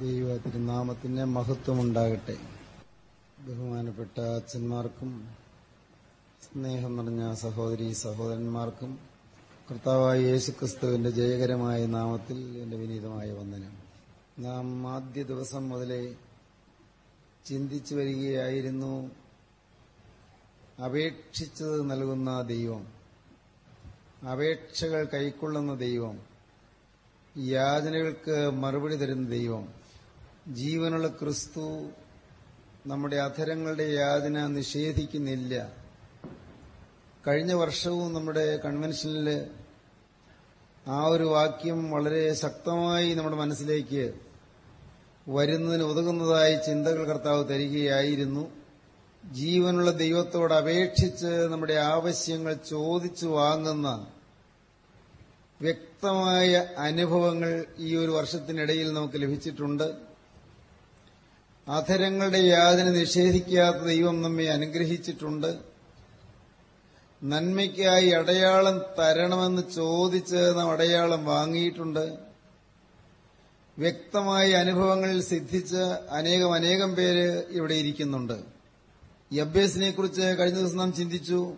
ദൈവ തിരുനാമത്തിന് മഹത്വമുണ്ടാകട്ടെ. ബഹുമാനപ്പെട്ട അച്ഛന്മാർക്കും സ്നേഹം നിറഞ്ഞ സഹോദരി സഹോദരന്മാർക്കും കർത്താവായ യേശുക്രിസ്തുവിന്റെ ജയകരമായ നാമത്തിൽ എന്റെ വിനീതമായ വന്ദനം. നാം ആദ്യ ദിവസം മുതലേ ചിന്തിച്ചു വരികയായിരുന്നു. അപേക്ഷിച്ചത് നൽകുന്ന ദൈവം അപേക്ഷകൾ കൈക്കൊള്ളുന്ന ദൈവം യാചനകൾക്ക് മറുപടി തരുന്ന ദൈവം ജീവനുള്ള ക്രിസ്തു നമ്മുടെ അധരങ്ങളുടെ യാതന നിഷേധിക്കുന്നില്ല. കഴിഞ്ഞ വർഷവും നമ്മുടെ കൺവെൻഷനിൽ ആ ഒരു വാക്യം വളരെ ശക്തമായി നമ്മുടെ മനസ്സിലേക്ക് വരുന്നതിന് ഉതകുന്നതായി ചിന്തകൾ കർത്താവ് തരികയായിരുന്നു. ജീവനുള്ള ദൈവത്തോട് അപേക്ഷിച്ച് നമ്മുടെ ആവശ്യങ്ങൾ ചോദിച്ചു വാങ്ങുന്ന വ്യക്തമായ അനുഭവങ്ങൾ ഈ ഒരു വർഷത്തിനിടയിൽ നമുക്ക് ലഭിച്ചിട്ടുണ്ട്. അധരങ്ങളുടെ യാതന നിഷേധിക്കാത്ത ദൈവം നമ്മെ അനുഗ്രഹിച്ചിട്ടുണ്ട്. നന്മയ്ക്കായി അടയാളം തരണമെന്ന് ചോദിച്ച് നാം അടയാളം വാങ്ങിയിട്ടുണ്ട്. വ്യക്തമായ അനുഭവങ്ങളിൽ സിദ്ധിച്ച് അനേകം അനേകം പേര് ഇവിടെ ഇരിക്കുന്നുണ്ട്. യബ്ബേസിനെ കുറിച്ച് കഴിഞ്ഞ ദിവസം നാം ചിന്തിച്ചു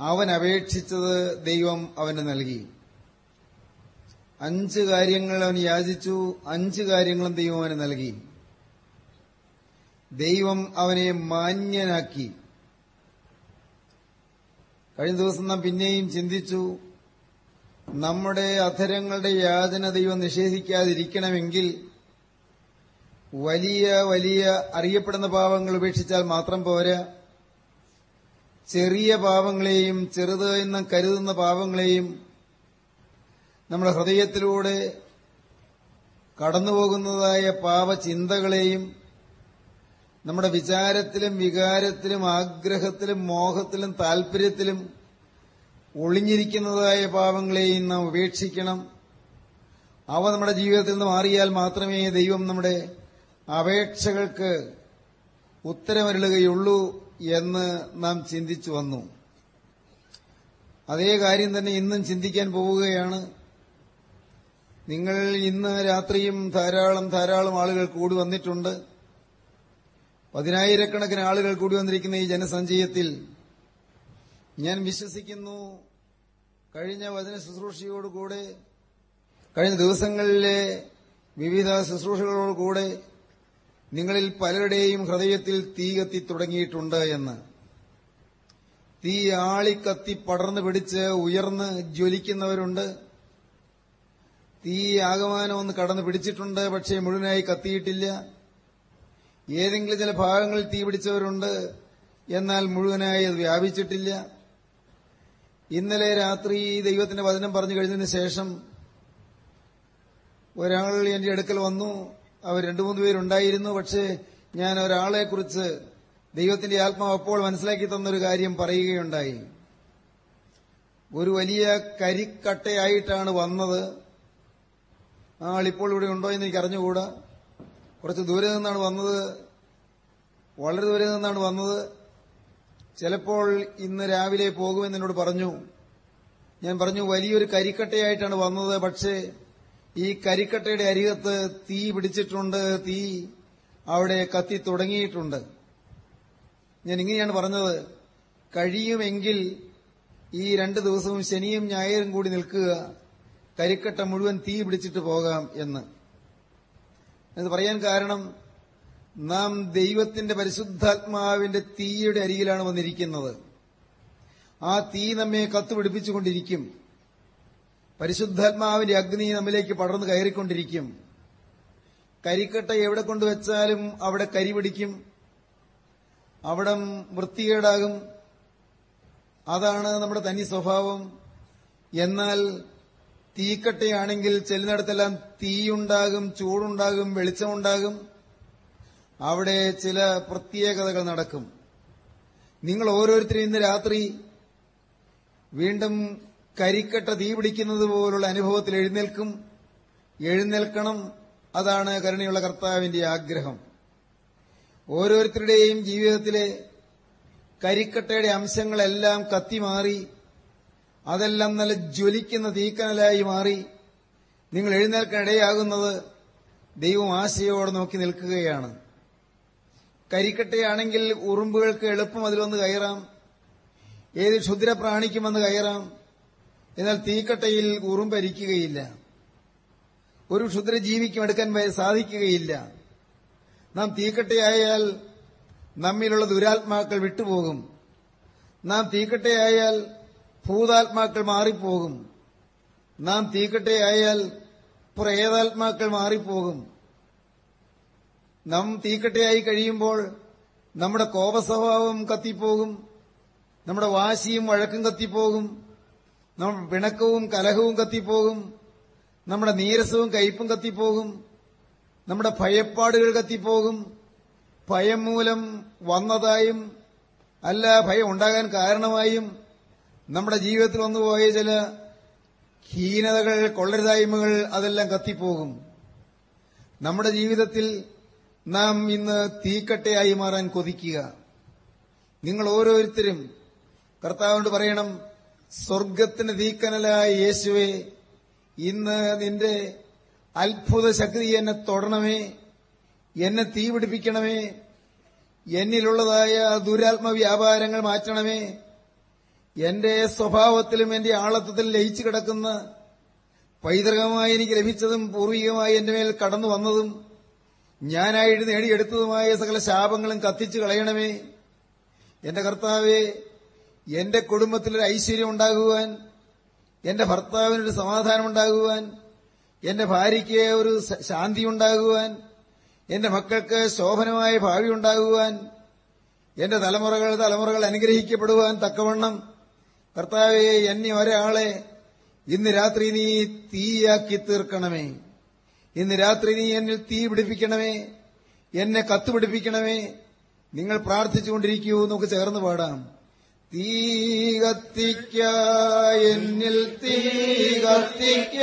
അവൻ അപേക്ഷിച്ചത് ദൈവം അവന് നൽകി. അഞ്ച് കാര്യങ്ങൾ അവൻ യാചിച്ചു അഞ്ച് കാര്യങ്ങളും ദൈവം അവന് നൽകി. ദൈവം അവനെ മാന്യനാക്കി. കഴിഞ്ഞ ദിവസം നാം പിന്നെയും ചിന്തിച്ചു നമ്മുടെ അധരങ്ങളുടെ യാതന ദൈവം നിഷേധിക്കാതിരിക്കണമെങ്കിൽ വലിയ വലിയ അറിയപ്പെടുന്ന പാവങ്ങൾ ഉപേക്ഷിച്ചാൽ മാത്രം പോരാ. ചെറിയ പാവങ്ങളെയും ചെറുത് എന്ന് കരുതുന്ന പാവങ്ങളെയും നമ്മുടെ ഹൃദയത്തിലൂടെ കടന്നുപോകുന്നതായ പാപചിന്തകളെയും നമ്മുടെ വിചാരത്തിലും വികാരത്തിലും ആഗ്രഹത്തിലും മോഹത്തിലും താൽപര്യത്തിലും ഒളിഞ്ഞിരിക്കുന്നതായ പാപങ്ങളെയും നാം ഉപേക്ഷിക്കണം. അവ നമ്മുടെ ജീവിതത്തിൽ നിന്ന് മാറിയാൽ മാത്രമേ ദൈവം നമ്മുടെ അപേക്ഷകൾക്ക് ഉത്തരമരുളുകയുള്ളൂ എന്ന് നാം ചിന്തിച്ചു വന്നു. അതേ കാര്യം തന്നെ ഇന്നും ചിന്തിക്കാൻ പോവുകയാണ്. നിങ്ങൾ ഇന്ന് രാത്രിയും ധാരാളം ധാരാളം ആളുകൾ കൂടി വന്നിട്ടുണ്ട്. പതിനായിരക്കണക്കിന് ആളുകൾ കൂടി വന്നിരിക്കുന്ന ഈ ജനസഞ്ചയത്തിൽ ഞാൻ വിശ്വസിക്കുന്നു. കഴിഞ്ഞ വചന ശുശ്രൂഷയോടുകൂടെ കഴിഞ്ഞ ദിവസങ്ങളിലെ വിവിധ ശുശ്രൂഷകളോടുകൂടെ നിങ്ങളിൽ പലരുടെയും ഹൃദയത്തിൽ തീ കത്തി തുടങ്ങിയിട്ടുണ്ട് എന്ന്. തീ ആളിക്കത്തി പടർന്നു പിടിച്ച് ഉയർന്ന് ജ്വലിക്കുന്നവരുണ്ട്. തീ ആകമാനം ഒന്ന് കടന്നു പിടിച്ചിട്ടുണ്ട് പക്ഷേ മുഴുവനായി കത്തിയിട്ടില്ല. ഏതെങ്കിലും ചില ഭാഗങ്ങളിൽ തീപിടിച്ചവരുണ്ട് എന്നാൽ മുഴുവനായി അത് വ്യാപിച്ചിട്ടില്ല. ഇന്നലെ രാത്രി ദൈവത്തിന്റെ വചനം പറഞ്ഞു കഴിഞ്ഞതിന് ശേഷം ഒരാൾ എന്റെ അടുക്കൽ വന്നു. അവർ രണ്ടു മൂന്ന് പേരുണ്ടായിരുന്നു. പക്ഷേ ഞാൻ ഒരാളെ കുറിച്ച് ദൈവത്തിന്റെ ആത്മാവ് അപ്പോൾ മനസ്സിലാക്കി തന്നൊരു കാര്യം പറയുകയുണ്ടായി. ഒരു വലിയ കരിക്കട്ടയായിട്ടാണ് വന്നത്. ആളിപ്പോൾ ഇവിടെ ഉണ്ടോ എന്ന് എനിക്ക് അറിഞ്ഞുകൂടാ കുറച്ച് ദൂരെ നിന്നാണ് വന്നത്. വളരെ ദൂരെ നിന്നാണ് വന്നത്. ചിലപ്പോൾ ഇന്ന് രാവിലെ പോകുമെന്ന് എന്നോട് പറഞ്ഞു. ഞാൻ പറഞ്ഞു വലിയൊരു കരിക്കട്ടയായിട്ടാണ് വന്നത്. പക്ഷേ ഈ കരിക്കട്ടയുടെ അരികത്ത് തീ പിടിച്ചിട്ടുണ്ട്. തീ അവിടെ കത്തി തുടങ്ങിയിട്ടുണ്ട്. ഞാൻ ഇങ്ങനെയാണ് പറഞ്ഞത്. കഴിയുമെങ്കിൽ ഈ രണ്ട് ദിവസവും ശനിയും ഞായറും കൂടി നിൽക്കുക. കരിക്കട്ട മുഴുവൻ തീ പിടിച്ചിട്ട് പോകാം എന്ന്. എന്ന് പറയാൻ കാരണം നാം ദൈവത്തിന്റെ പരിശുദ്ധാത്മാവിന്റെ തീയുടെ അരികിലാണ് വന്നിരിക്കുന്നത്. ആ തീ നമ്മെ കത്തുപിടിപ്പിച്ചുകൊണ്ടിരിക്കും. പരിശുദ്ധാത്മാവിന്റെ അഗ്നി നമ്മിലേക്ക് പടർന്നു കയറിക്കൊണ്ടിരിക്കും. കരിക്കട്ട എവിടെ കൊണ്ടുവച്ചാലും അവിടെ കരി പിടിക്കും. അവിടം വൃത്തികേടാകും. അതാണ് നമ്മുടെ തനി സ്വഭാവം. എന്നാൽ തീക്കട്ടയാണെങ്കിൽ ചെല്ലുന്നിടത്തെല്ലാം തീയുണ്ടാകും ചൂടുണ്ടാകും വെളിച്ചമുണ്ടാകും. അവിടെ ചില പ്രത്യേകതകൾ നടക്കും. നിങ്ങൾ ഓരോരുത്തരും ഇന്ന് രാത്രി വീണ്ടും കരിക്കട്ട തീ പിടിക്കുന്നത് പോലുള്ള അനുഭവത്തിൽ എഴുന്നേൽക്കും. എഴുന്നേൽക്കണം അതാണ് കരുണയുള്ള കർത്താവിന്റെ ആഗ്രഹം. ഓരോരുത്തരുടെയും ജീവിതത്തിലെ കരിക്കട്ടയുടെ അംശങ്ങളെല്ലാം കത്തിമാറി അതെല്ലാം നല്ല ജ്വലിക്കുന്ന തീക്കനലായി മാറി നിങ്ങൾ എഴുന്നേൽക്കാനിടയാകുന്നത് ദൈവം ആശയോടെ നോക്കി നിൽക്കുകയാണ്. കരിക്കട്ടയാണെങ്കിൽ ഉറുമ്പുകൾക്ക് എളുപ്പം അതിൽ വന്ന് കയറാം. ഏത് ക്ഷുദ്രപ്രാണിക്കും വന്ന് കയറാം. എന്നാൽ തീക്കട്ടയിൽ ഉറുമ്പരിക്കുകയില്ല. ഒരു ക്ഷുദ്രജീവിക്കും എടുക്കാൻ സാധിക്കുകയില്ല. നാം തീക്കട്ടയായാൽ നമ്മിലുള്ള ദുരാത്മാക്കൾ വിട്ടുപോകും. നാം തീക്കട്ടയായാൽ ഭൂതാത്മാക്കൾ മാറിപ്പോകും. നാം തീക്കട്ടയായാൽ പ്രേതാത്മാക്കൾ മാറിപ്പോകും. നാം തീക്കട്ടയായി കഴിയുമ്പോൾ നമ്മുടെ കോപസ്വഭാവം കത്തിപ്പോകും. നമ്മുടെ വാശിയും വഴക്കും കത്തിപ്പോകും. നമ്മുടെ പിണക്കവും കലഹവും കത്തിപ്പോകും. നമ്മുടെ നീരസവും കയ്പും കത്തിപ്പോകും. നമ്മുടെ ഭയപ്പാടുകൾ കത്തിപ്പോകും. ഭയം മൂലം വന്നതായും അല്ല ഭയം ഉണ്ടാകാൻ കാരണമായും നമ്മുടെ ജീവിതത്തിൽ വന്നുപോയ ചില ഹീനതകൾ കൊള്ളരുതായ്മകൾ അതെല്ലാം കത്തിപ്പോകും. നമ്മുടെ ജീവിതത്തിൽ നാം ഇന്ന് തീക്കട്ടയായി മാറാൻ കൊതിക്കുക. നിങ്ങൾ ഓരോരുത്തരും കർത്താവിനോട് പറയണം സ്വർഗത്തിന് തീക്കനലായ യേശുവെ ഇന്ന് നിന്റെ അത്ഭുത ശക്തി എന്നെ തൊടണമേ എന്നെ തീപിടിപ്പിക്കണമേ എന്നിലുള്ളതായ ദുരാത്മ വ്യാപാരങ്ങൾ മാറ്റണമേ എന്റെ സ്വഭാവത്തിലും എന്റെ ആളത്വത്തിലും ലയിച്ചു കിടക്കുന്ന പൈതൃകമായി എനിക്ക് ലഭിച്ചതും പൂർവികമായി എന്റെ മേൽ കടന്നു വന്നതും ഞാനായിട്ട് നേടിയെടുത്തതുമായ സകല ശാപങ്ങളും കത്തിച്ചു കളയണമേ. എന്റെ കർത്താവെ എന്റെ കുടുംബത്തിലൊരു ഐശ്വര്യം ഉണ്ടാകുവാൻ എന്റെ ഭർത്താവിനൊരു സമാധാനം ഉണ്ടാകുവാൻ എന്റെ ഭാര്യയ്ക്ക് ഒരു ശാന്തി ഉണ്ടാകുവാൻ എന്റെ മക്കൾക്ക് ശോഭനമായ ഭാവി ഉണ്ടാകുവാൻ എന്റെ തലമുറകൾ തലമുറകൾ അനുഗ്രഹിക്കപ്പെടുവാൻ തക്കവണ്ണം കർത്താവെ എന്നെ ഒരാളെ ഇന്ന് രാത്രി നീ തീയാക്കി തീർക്കണമേ. ഇന്ന് രാത്രി നീ എന്നിൽ തീ പിടിപ്പിക്കണമേ. എന്നെ കത്തുപിടിപ്പിക്കണമേ നിങ്ങൾ പ്രാർത്ഥിച്ചുകൊണ്ടിരിക്കൂ നമുക്ക് ചേർന്ന് പാടാം. തീ കത്തിക്ക എന്നിൽ തീ കത്തിക്ക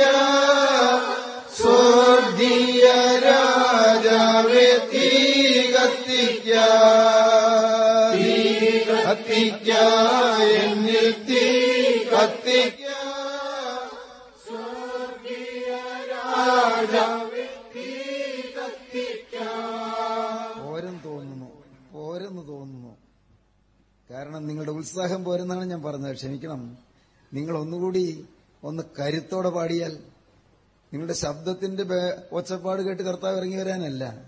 സ്വർഗീയ രാജാവേ തീ കത്തിക്ക തീ കത്തിക്ക കാരണം നിങ്ങളുടെ ഉത്സാഹം പോരെന്നാണ് ഞാൻ പറഞ്ഞത്. ക്ഷമിക്കണം. നിങ്ങൾ ഒന്നുകൂടി ഒന്ന് കരുത്തോടെ പാടിയാൽ നിങ്ങളുടെ ശബ്ദത്തിന്റെ ഒച്ചപ്പാട് കേട്ട് കർത്താവ് ഇറങ്ങി വരാനല്ല.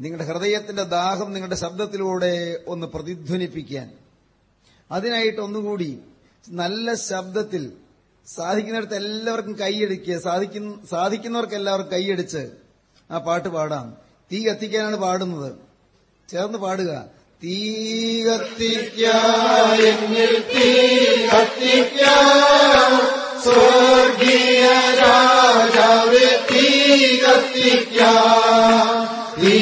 നിങ്ങളുടെ ഹൃദയത്തിന്റെ ദാഹം നിങ്ങളുടെ ശബ്ദത്തിലൂടെ ഒന്ന് പ്രതിധ്വനിപ്പിക്കാൻ. അതിനായിട്ട് ഒന്നുകൂടി നല്ല ശബ്ദത്തിൽ സാധിക്കുന്നിടത്ത് എല്ലാവർക്കും കൈയടിക്കുക. സാധിക്കുന്നവർക്ക് എല്ലാവർക്കും കൈയടിച്ച് ആ പാട്ട് പാടാം. തീ കത്തിക്കാനാണ് പാടുന്നത്. ചേർന്ന് പാടുക. തീ കത്തിക്ക എന്നിൽ തീ കത്തിക്ക സ്വർഗീയ രാജാവ് തീ കത്തിക്ക തീ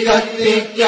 കത്തിക്ക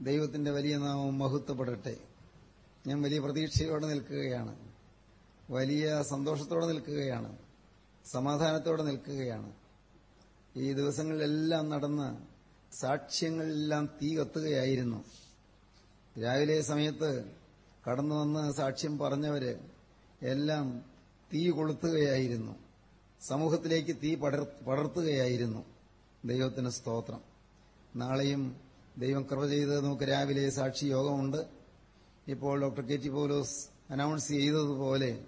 ദൈവത്തിന്റെ വലിയ നാമം മഹത്വപ്പെടട്ടെ. ഞാൻ വലിയ പ്രതീക്ഷയോടെ നിൽക്കുകയാണ്. വലിയ സന്തോഷത്തോടെ നിൽക്കുകയാണ്. സമാധാനത്തോടെ നിൽക്കുകയാണ്. ഈ ദിവസങ്ങളിലെല്ലാം നടന്ന് സാക്ഷ്യങ്ങളിലെല്ലാം തീ കത്തുകയായിരുന്നു. രാവിലെ സമയത്ത് കടന്നു വന്ന് സാക്ഷ്യം പറഞ്ഞവര് എല്ലാം തീ കൊളുത്തുകയായിരുന്നു. സമൂഹത്തിലേക്ക് തീ പടർ പടർത്തുകയായിരുന്നു. ദൈവത്തിന് സ്തോത്രം. നാളെയും ദൈവം കൃപ ചെയ്ത് നമുക്ക് രാവിലെ സാക്ഷി യോഗമുണ്ട്. ഇപ്പോൾ doctor K T Paulose announce ചെയ്തതുപോലെ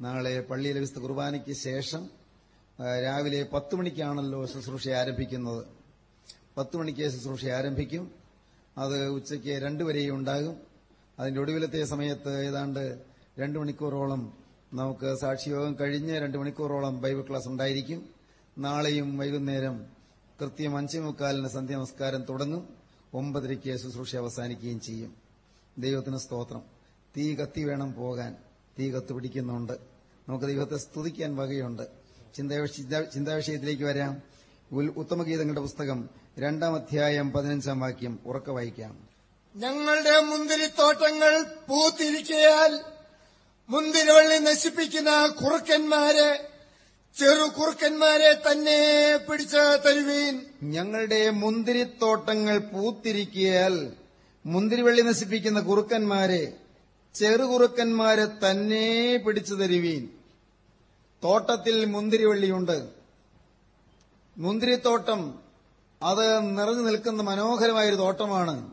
നാളെ പള്ളിയിലെ വിശുദ്ധ കുർബാനയ്ക്ക് ശേഷം രാവിലെ പത്ത് മണിക്കാണല്ലോ ശുശ്രൂഷ ആരംഭിക്കുന്നത്. പത്ത് മണിക്ക് ശുശ്രൂഷ ആരംഭിക്കും. അത് ഉച്ചയ്ക്ക് രണ്ടു വരെയും ഉണ്ടാകും. അതിന്റെ ഒടുവിലത്തെ സമയത്ത് ഏതാണ്ട് രണ്ടു മണിക്കൂറോളം നമുക്ക് സാക്ഷിയോഗം കഴിഞ്ഞ് രണ്ടു മണിക്കൂറോളം ബൈബിൾ ക്ലാസ് ഉണ്ടായിരിക്കും. നാളെയും വൈകുന്നേരം കൃത്യം അഞ്ചേ മുക്കാലിന് സന്ധ്യാനമസ്കാരം തുടങ്ങും. ഒമ്പതരയ്ക്ക് ശുശ്രൂഷ അവസാനിക്കുകയും ചെയ്യും. ദൈവത്തിന് സ്തോത്രം. തീ കത്തി വേണം പോകാൻ. തീ കത്തുപിടിക്കുന്നുണ്ട് നമുക്ക് ദൈവത്തെ സ്തുതിക്കാൻ വകയുണ്ട്. ചിന്താ- ചിന്താ- ചിന്താവിഷയത്തിലേക്ക് വരാം. ഉത്തമഗീതങ്ങളുടെ പുസ്തകം രണ്ടാം അധ്യായം പതിനഞ്ചാം വാക്യം ഉറക്ക വായിക്കാം. ഞങ്ങളുടെ മുന്തിരിത്തോട്ടങ്ങൾ പൂത്തിരിക്കയാൽ മുന്തിരിവള്ളി നശിപ്പിക്കുന്ന കുറുക്കന്മാരെ ചെറു കുറുക്കന്മാരെ തന്നെ പിടിച്ച് തരുവീൻ. ഞങ്ങളുടെ മുന്തിരിത്തോട്ടങ്ങൾ പൂത്തിരിക്കിയാൽ മുന്തിരിവള്ളി നശിപ്പിക്കുന്ന കുറുക്കന്മാരെ ചെറുകുറുക്കന്മാരെ തന്നെ പിടിച്ചു തരുവീൻ. തോട്ടത്തിൽ മുന്തിരിവള്ളിയുണ്ട്. മുന്തിരിത്തോട്ടം അത് നിറഞ്ഞു നിൽക്കുന്ന മനോഹരമായൊരു തോട്ടമാണ്.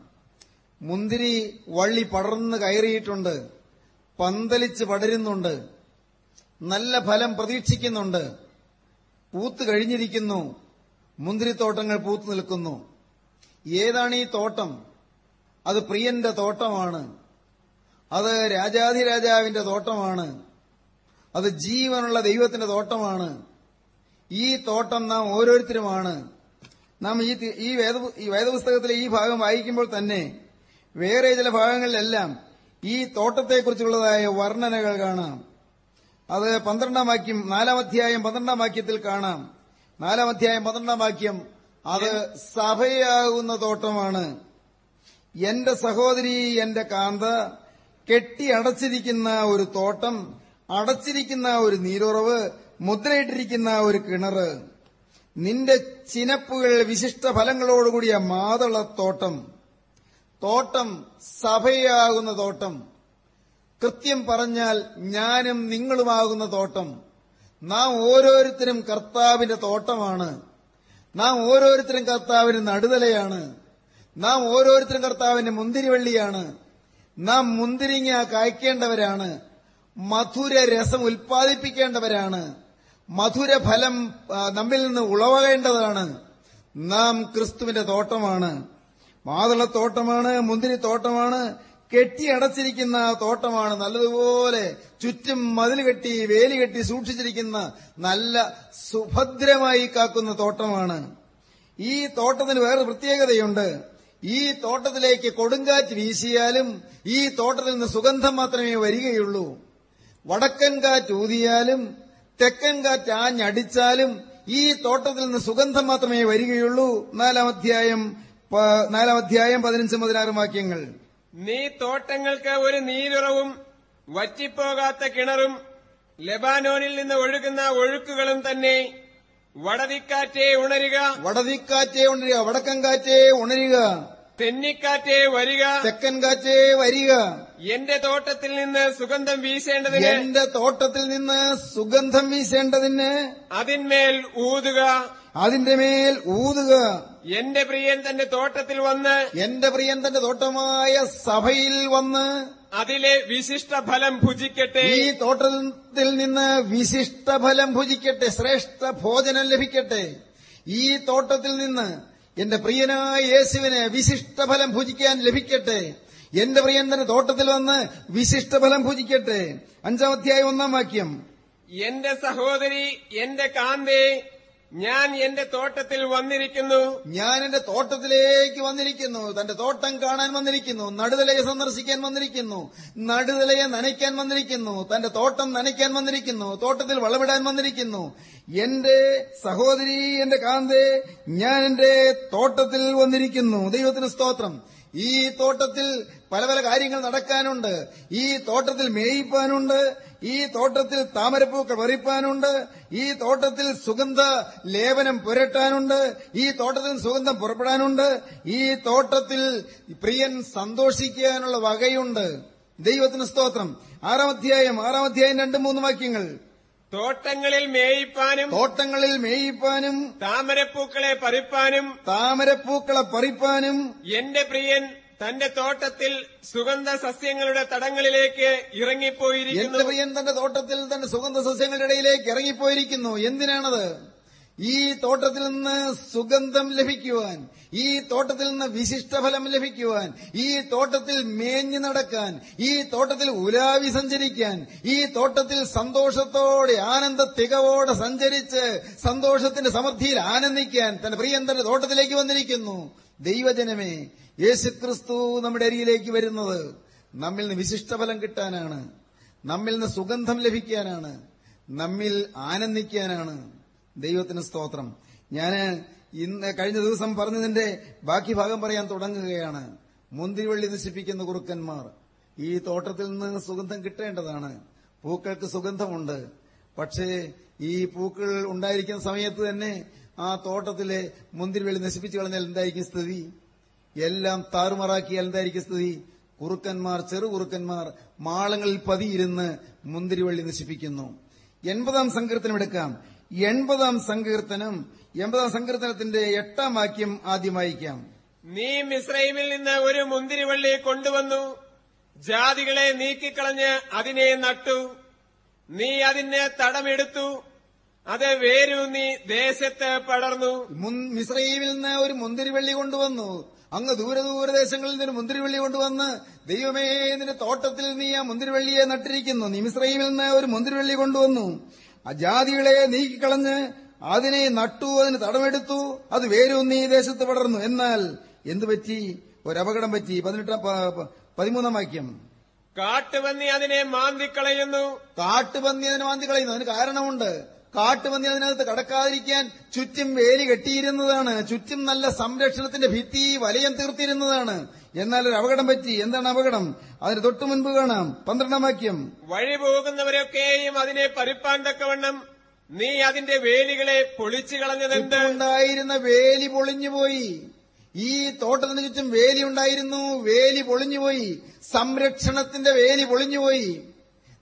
മുന്തിരി വള്ളി പടർന്ന് കയറിയിട്ടുണ്ട് പന്തലിച്ച് പടരുന്നുണ്ട്. നല്ല ഫലം പ്രതീക്ഷിക്കുന്നുണ്ട്. പൂത്ത് കഴിഞ്ഞിരിക്കുന്നു. മുന്തിരിത്തോട്ടങ്ങൾ പൂത്തു നിൽക്കുന്നു. ഏതാണ് ഈ തോട്ടം? അത് പ്രിയന്റെ തോട്ടമാണ്. അത് രാജാധിരാജാവിന്റെ തോട്ടമാണ്. അത് ജീവനുള്ള ദൈവത്തിന്റെ തോട്ടമാണ്. ഈ തോട്ടം നാം ഓരോരുത്തരുമാണ്. നാം ഈ ഈ വേദ ഈ വേദപുസ്തകത്തിലെ ഈ ഭാഗം വായിക്കുമ്പോൾ തന്നെ വേറെ ചില ഭാഗങ്ങളിലെല്ലാം ഈ തോട്ടത്തെക്കുറിച്ചുള്ളതായ വർണനകൾ കാണാം. അത് പന്ത്രണ്ടാം വാക്യം നാലാം അധ്യായം പന്ത്രണ്ടാം വാക്യത്തിൽ കാണാം. നാലാം അധ്യായം പന്ത്രണ്ടാം വാക്യം അത് സഭയാകുന്ന തോട്ടമാണ്. എന്റെ സഹോദരി എന്റെ കാന്ത കെട്ടി അടച്ചിരിക്കുന്ന ഒരു തോട്ടം അടച്ചിരിക്കുന്ന ഒരു നീരുറവ് മുദ്രയിട്ടിരിക്കുന്ന ഒരു കിണറ് നിന്റെ ചിനപ്പുകൾ വിശിഷ്ട ഫലങ്ങളോടുകൂടിയ മാതളത്തോട്ടം. തോട്ടം സഭയാകുന്ന തോട്ടം. കൃത്യം പറഞ്ഞാൽ ഞാനും നിങ്ങളുമാകുന്ന തോട്ടം. നാം ഓരോരുത്തരും കർത്താവിന്റെ തോട്ടമാണ്. നാം ഓരോരുത്തരും കർത്താവിന് നടുതലയാണ് നാം ഓരോരുത്തരും കർത്താവിന്റെ മുന്തിരിവള്ളിയാണ്. നാം മുന്തിരിങ്ങ കായ്ക്കേണ്ടവരാണ്. മധുര രസം ഉൽപ്പാദിപ്പിക്കേണ്ടവരാണ്. മധുര ഫലം നമ്മിൽ നിന്ന് ഉളവകേണ്ടതാണ്. നാം ക്രിസ്തുവിന്റെ തോട്ടമാണ്. മാതളത്തോട്ടമാണ് മുന്തിരി തോട്ടമാണ് കെട്ടിയടച്ചിരിക്കുന്ന തോട്ടമാണ് നല്ലതുപോലെ ചുറ്റും മതിൽ കെട്ടി വേലി കെട്ടി സൂക്ഷിച്ചിരിക്കുന്ന നല്ല സുഭദ്രമായി കാക്കുന്ന തോട്ടമാണ്. ഈ തോട്ടത്തിന് വേറെ പ്രത്യേകതയുണ്ട്. ഈ തോട്ടത്തിലേക്ക് കൊടുങ്കാറ്റ് വീശിയാലും ഈ തോട്ടത്തിൽ നിന്ന് സുഗന്ധം മാത്രമേ വരികയുള്ളൂ. വടക്കൻ കാറ്റ് ഊതിയാലും തെക്കൻ കാറ്റ് ആഞ്ഞടിച്ചാലും ഈ തോട്ടത്തിൽ നിന്ന് സുഗന്ധം മാത്രമേ വരികയുള്ളൂ. നാലാം അധ്യായം നാലാം അധ്യായം പതിനഞ്ചും പതിനാറും വാക്യങ്ങൾ. നീ തോട്ടങ്ങൾക്ക് ഒരു നീരുറവും വറ്റിപ്പോകാത്ത കിണറും ലെബാനോനിൽ നിന്ന് ഒഴുകുന്ന ഒഴുക്കുകളും തന്നെ വടതിക്കാറ്റേ ഉണരുക. വടതിക്കാറ്റേ ഉണരുക വടക്കൻ കാറ്റേ ഉണരുക. തെന്നിക്കാറ്റേ വരിക. തെക്കൻ കാറ്റേ വരിക. എന്റെ തോട്ടത്തിൽ നിന്ന് സുഗന്ധം വീശേണ്ടതിന് എന്റെ തോട്ടത്തിൽ നിന്ന് സുഗന്ധം വീശേണ്ടതിന് അതിന്മേൽ ഊതുക. അതിന്റെ മേൽ ഊതുക. എന്റെ പ്രിയൻ തന്റെ തോട്ടത്തിൽ വന്ന് എന്റെ പ്രിയൻ തന്റെ തോട്ടമായ സഭയിൽ വന്ന് അതിലെ വിശിഷ്ട ഫലം ഭുജിക്കട്ടെ. ഈ തോട്ടത്തിൽ നിന്ന് വിശിഷ്ട ഫലം ഭുജിക്കട്ടെ. ശ്രേഷ്ഠ ഭോജനം ലഭിക്കട്ടെ. ഈ തോട്ടത്തിൽ നിന്ന് എന്റെ പ്രിയനായ യേശുവിന് വിശിഷ്ടഫലം ഭുജിക്കാൻ ലഭിക്കട്ടെ. എന്റെ പ്രിയൻ തന്നെ തോട്ടത്തിൽ വന്ന് വിശിഷ്ടഫലം ഭുജിക്കട്ടെ. അഞ്ചാം അധ്യായം ഒന്നാം വാക്യം. എന്റെ സഹോദരി എന്റെ കാന്തേ ഞാൻ എന്റെ തോട്ടത്തിൽ വന്നിരിക്കുന്നു. ഞാൻ എന്റെ തോട്ടത്തിലേക്ക് വന്നിരിക്കുന്നു. തന്റെ തോട്ടം കാണാൻ വന്നിരിക്കുന്നു. നടുതലയെ സന്ദർശിക്കാൻ വന്നിരിക്കുന്നു. നടുതലയെ നനയ്ക്കാൻ വന്നിരിക്കുന്നു. തന്റെ തോട്ടം നനയ്ക്കാൻ വന്നിരിക്കുന്നു. തോട്ടത്തിൽ വളമിടാൻ വന്നിരിക്കുന്നു. എന്റെ സഹോദരി എന്റെ കാന്തേ ഞാൻ എന്റെ തോട്ടത്തിൽ വന്നിരിക്കുന്നു. ദൈവത്തിന് സ്തോത്രം. ഈ തോട്ടത്തിൽ പല പല കാര്യങ്ങൾ നടക്കാനുണ്ട്. ഈ തോട്ടത്തിൽ മേയിപ്പാനുണ്ട്. ഈ തോട്ടത്തിൽ താമരപ്പൂക്കൾ പറിപ്പാനുണ്ട് ഈ തോട്ടത്തിൽ സുഗന്ധ ലേപനം പുരട്ടാനുണ്ട് ഈ തോട്ടത്തിൽ സുഗന്ധം പുറപ്പെടാനുണ്ട് ഈ തോട്ടത്തിൽ പ്രിയൻ സന്തോഷിക്കാനുള്ള വകയുണ്ട്. ദൈവത്തിന് സ്തോത്രം. ആറാം അധ്യായം ആറാം അധ്യായം രണ്ടും മൂന്ന് വാക്യങ്ങൾ. തോട്ടങ്ങളിൽ മേയിപ്പാനും തോട്ടങ്ങളിൽ മേയിപ്പാനും താമരപ്പൂക്കളെ പറിപ്പാനും താമരപ്പൂക്കളെ പറിപ്പാനും എന്റെ പ്രിയൻ തന്റെ തോട്ടത്തിൽ സുഗന്ധ സസ്യങ്ങളുടെ തടങ്ങളിലേക്ക് ഇറങ്ങിപ്പോയിരിക്കുന്നു. പ്രിയൻ തന്റെ തോട്ടത്തിൽ തന്റെ സുഗന്ധ സസ്യങ്ങളുടെ ഇടയിലേക്ക് ഇറങ്ങിപ്പോയിരിക്കുന്നു? എന്തിനാണത്? ഈ തോട്ടത്തിൽ നിന്ന് സുഗന്ധം ലഭിക്കുവാൻ ഈ തോട്ടത്തിൽ നിന്ന് വിശിഷ്ടഫലം ലഭിക്കുവാൻ ഈ തോട്ടത്തിൽ മേഞ്ഞു നടക്കാൻ ഈ തോട്ടത്തിൽ ഉലാവി സഞ്ചരിക്കാൻ ഈ തോട്ടത്തിൽ സന്തോഷത്തോടെ ആനന്ദ തികവോടെ സഞ്ചരിച്ച് സന്തോഷത്തിന്റെ സമൃദ്ധിയിൽ ആനന്ദിക്കാൻ തന്റെ പ്രിയൻ തന്റെ തോട്ടത്തിലേക്ക് വന്നിരിക്കുന്നു. ദൈവജനമേ യേശുക്രിസ്തു നമ്മുടെ അരിയിലേക്ക് വരുന്നത് നമ്മിൽ നിന്ന് വിശിഷ്ടഫലം കിട്ടാനാണ് നമ്മിൽ നിന്ന് സുഗന്ധം ലഭിക്കാനാണ് നമ്മിൽ ആനന്ദിക്കാനാണ് ദൈവത്തിന് സ്തോത്രം. ഞാൻ ഇന്ന് കഴിഞ്ഞ ദിവസം പറഞ്ഞതിന്റെ ബാക്കി ഭാഗം പറയാൻ തുടങ്ങുകയാണ്. മുന്തിരിവള്ളി നശിപ്പിക്കുന്ന കുറുക്കന്മാർ ഈ തോട്ടത്തിൽ നിന്ന് സുഗന്ധം കിട്ടേണ്ടതാണ്. പൂക്കൾക്ക് സുഗന്ധമുണ്ട്. പക്ഷേ ഈ പൂക്കൾ ഉണ്ടായിരിക്കുന്ന സമയത്ത് തന്നെ ആ തോട്ടത്തിലെ മുന്തിരിവള്ളി നശിപ്പിച്ചു കളഞ്ഞാൽ എന്തായിരിക്കും സ്ഥിതി? എല്ലാം താറുമാറാക്കിയാൽ എന്തായിരിക്കും സ്ഥിതി? കുറുക്കന്മാർ ചെറു കുറുക്കന്മാർ മാളങ്ങളിൽ പതിയിരുന്ന് മുന്തിരിവള്ളി നശിപ്പിക്കുന്നു. എൺപതാം സങ്കീർത്തനം എടുക്കാം. എൺപതാം സങ്കീർത്തനം എൺപതാം സങ്കീർത്തനത്തിന്റെ എട്ടാം വാക്യം ആദ്യം വായിക്കാം. നീ മിസ്രൈമിൽ നിന്ന് ഒരു മുന്തിരിവള്ളി കൊണ്ടുവന്നു. ജാതികളെ നീക്കിക്കളഞ്ഞ് അതിനെ നട്ടു. നീ അതിന് തടമെടുത്തു. അത് വേരൂന്നി ദേശത്ത് പടർന്നു. മുൻ- നിന്ന് ഒരു മുന്തിരിവള്ളി കൊണ്ടുവന്നു. അങ്ങ് ദൂര ദൂരദേശങ്ങളിൽ നിന്ന് മുന്തിരിവള്ളി കൊണ്ടുവന്ന് ദൈവമേ നിന്റെ തോട്ടത്തിൽ നീ ആ മുന്തിരിവള്ളിയെ നട്ടിരിക്കുന്നു. നീ മിസ്രയീമിൽ നിന്ന് ഒരു മുന്തിരിവള്ളി കൊണ്ടുവന്നു. ആ ജാതികളെ നീക്കിക്കളഞ്ഞ് അതിനെ നട്ടു അതിന് തടമെടുത്തു. അത് വേരൂന്നി ദേശത്ത് പടർന്നു. എന്നാൽ എന്തു പറ്റി? ഒരപകടം പറ്റി. പതിനെട്ടാം പതിമൂന്നാം വാക്യം. കാട്ടുപന്നി അതിനെ മാന്തിക്കളയുന്നു. കാട്ടുപന്നി അതിനെ മാന്തിക്കളയുന്നു. അതിന് കാരണമുണ്ട്. കാട്ടുപന്നി അതിനകത്ത് കടക്കാതിരിക്കാൻ ചുറ്റും വേലി കെട്ടിയിരുന്നതാണ്. ചുറ്റും നല്ല സംരക്ഷണത്തിന്റെ ഭിത്തി വലയം തീർത്തിരുന്നതാണ്. എന്നാൽ ഒരു അപകടം പറ്റി. എന്താണ് അപകടം? അതിന് തൊട്ടു മുൻപ് കാണാം. പന്ത്രണ്ടാം വാക്യം. വഴി പോകുന്നവരൊക്കെയും അതിനെ പരിപ്പാൻ തക്കവണ്ണം നീ അതിന്റെ വേലികളെ പൊളിച്ചു കളഞ്ഞതെന്ത്? ഉണ്ടായിരുന്ന വേലി പൊളിഞ്ഞുപോയി ഈ തോട്ടത്തിന് ചുറ്റും വേലി ഉണ്ടായിരുന്നു. വേലി പൊളിഞ്ഞുപോയി സംരക്ഷണത്തിന്റെ വേലി പൊളിഞ്ഞുപോയി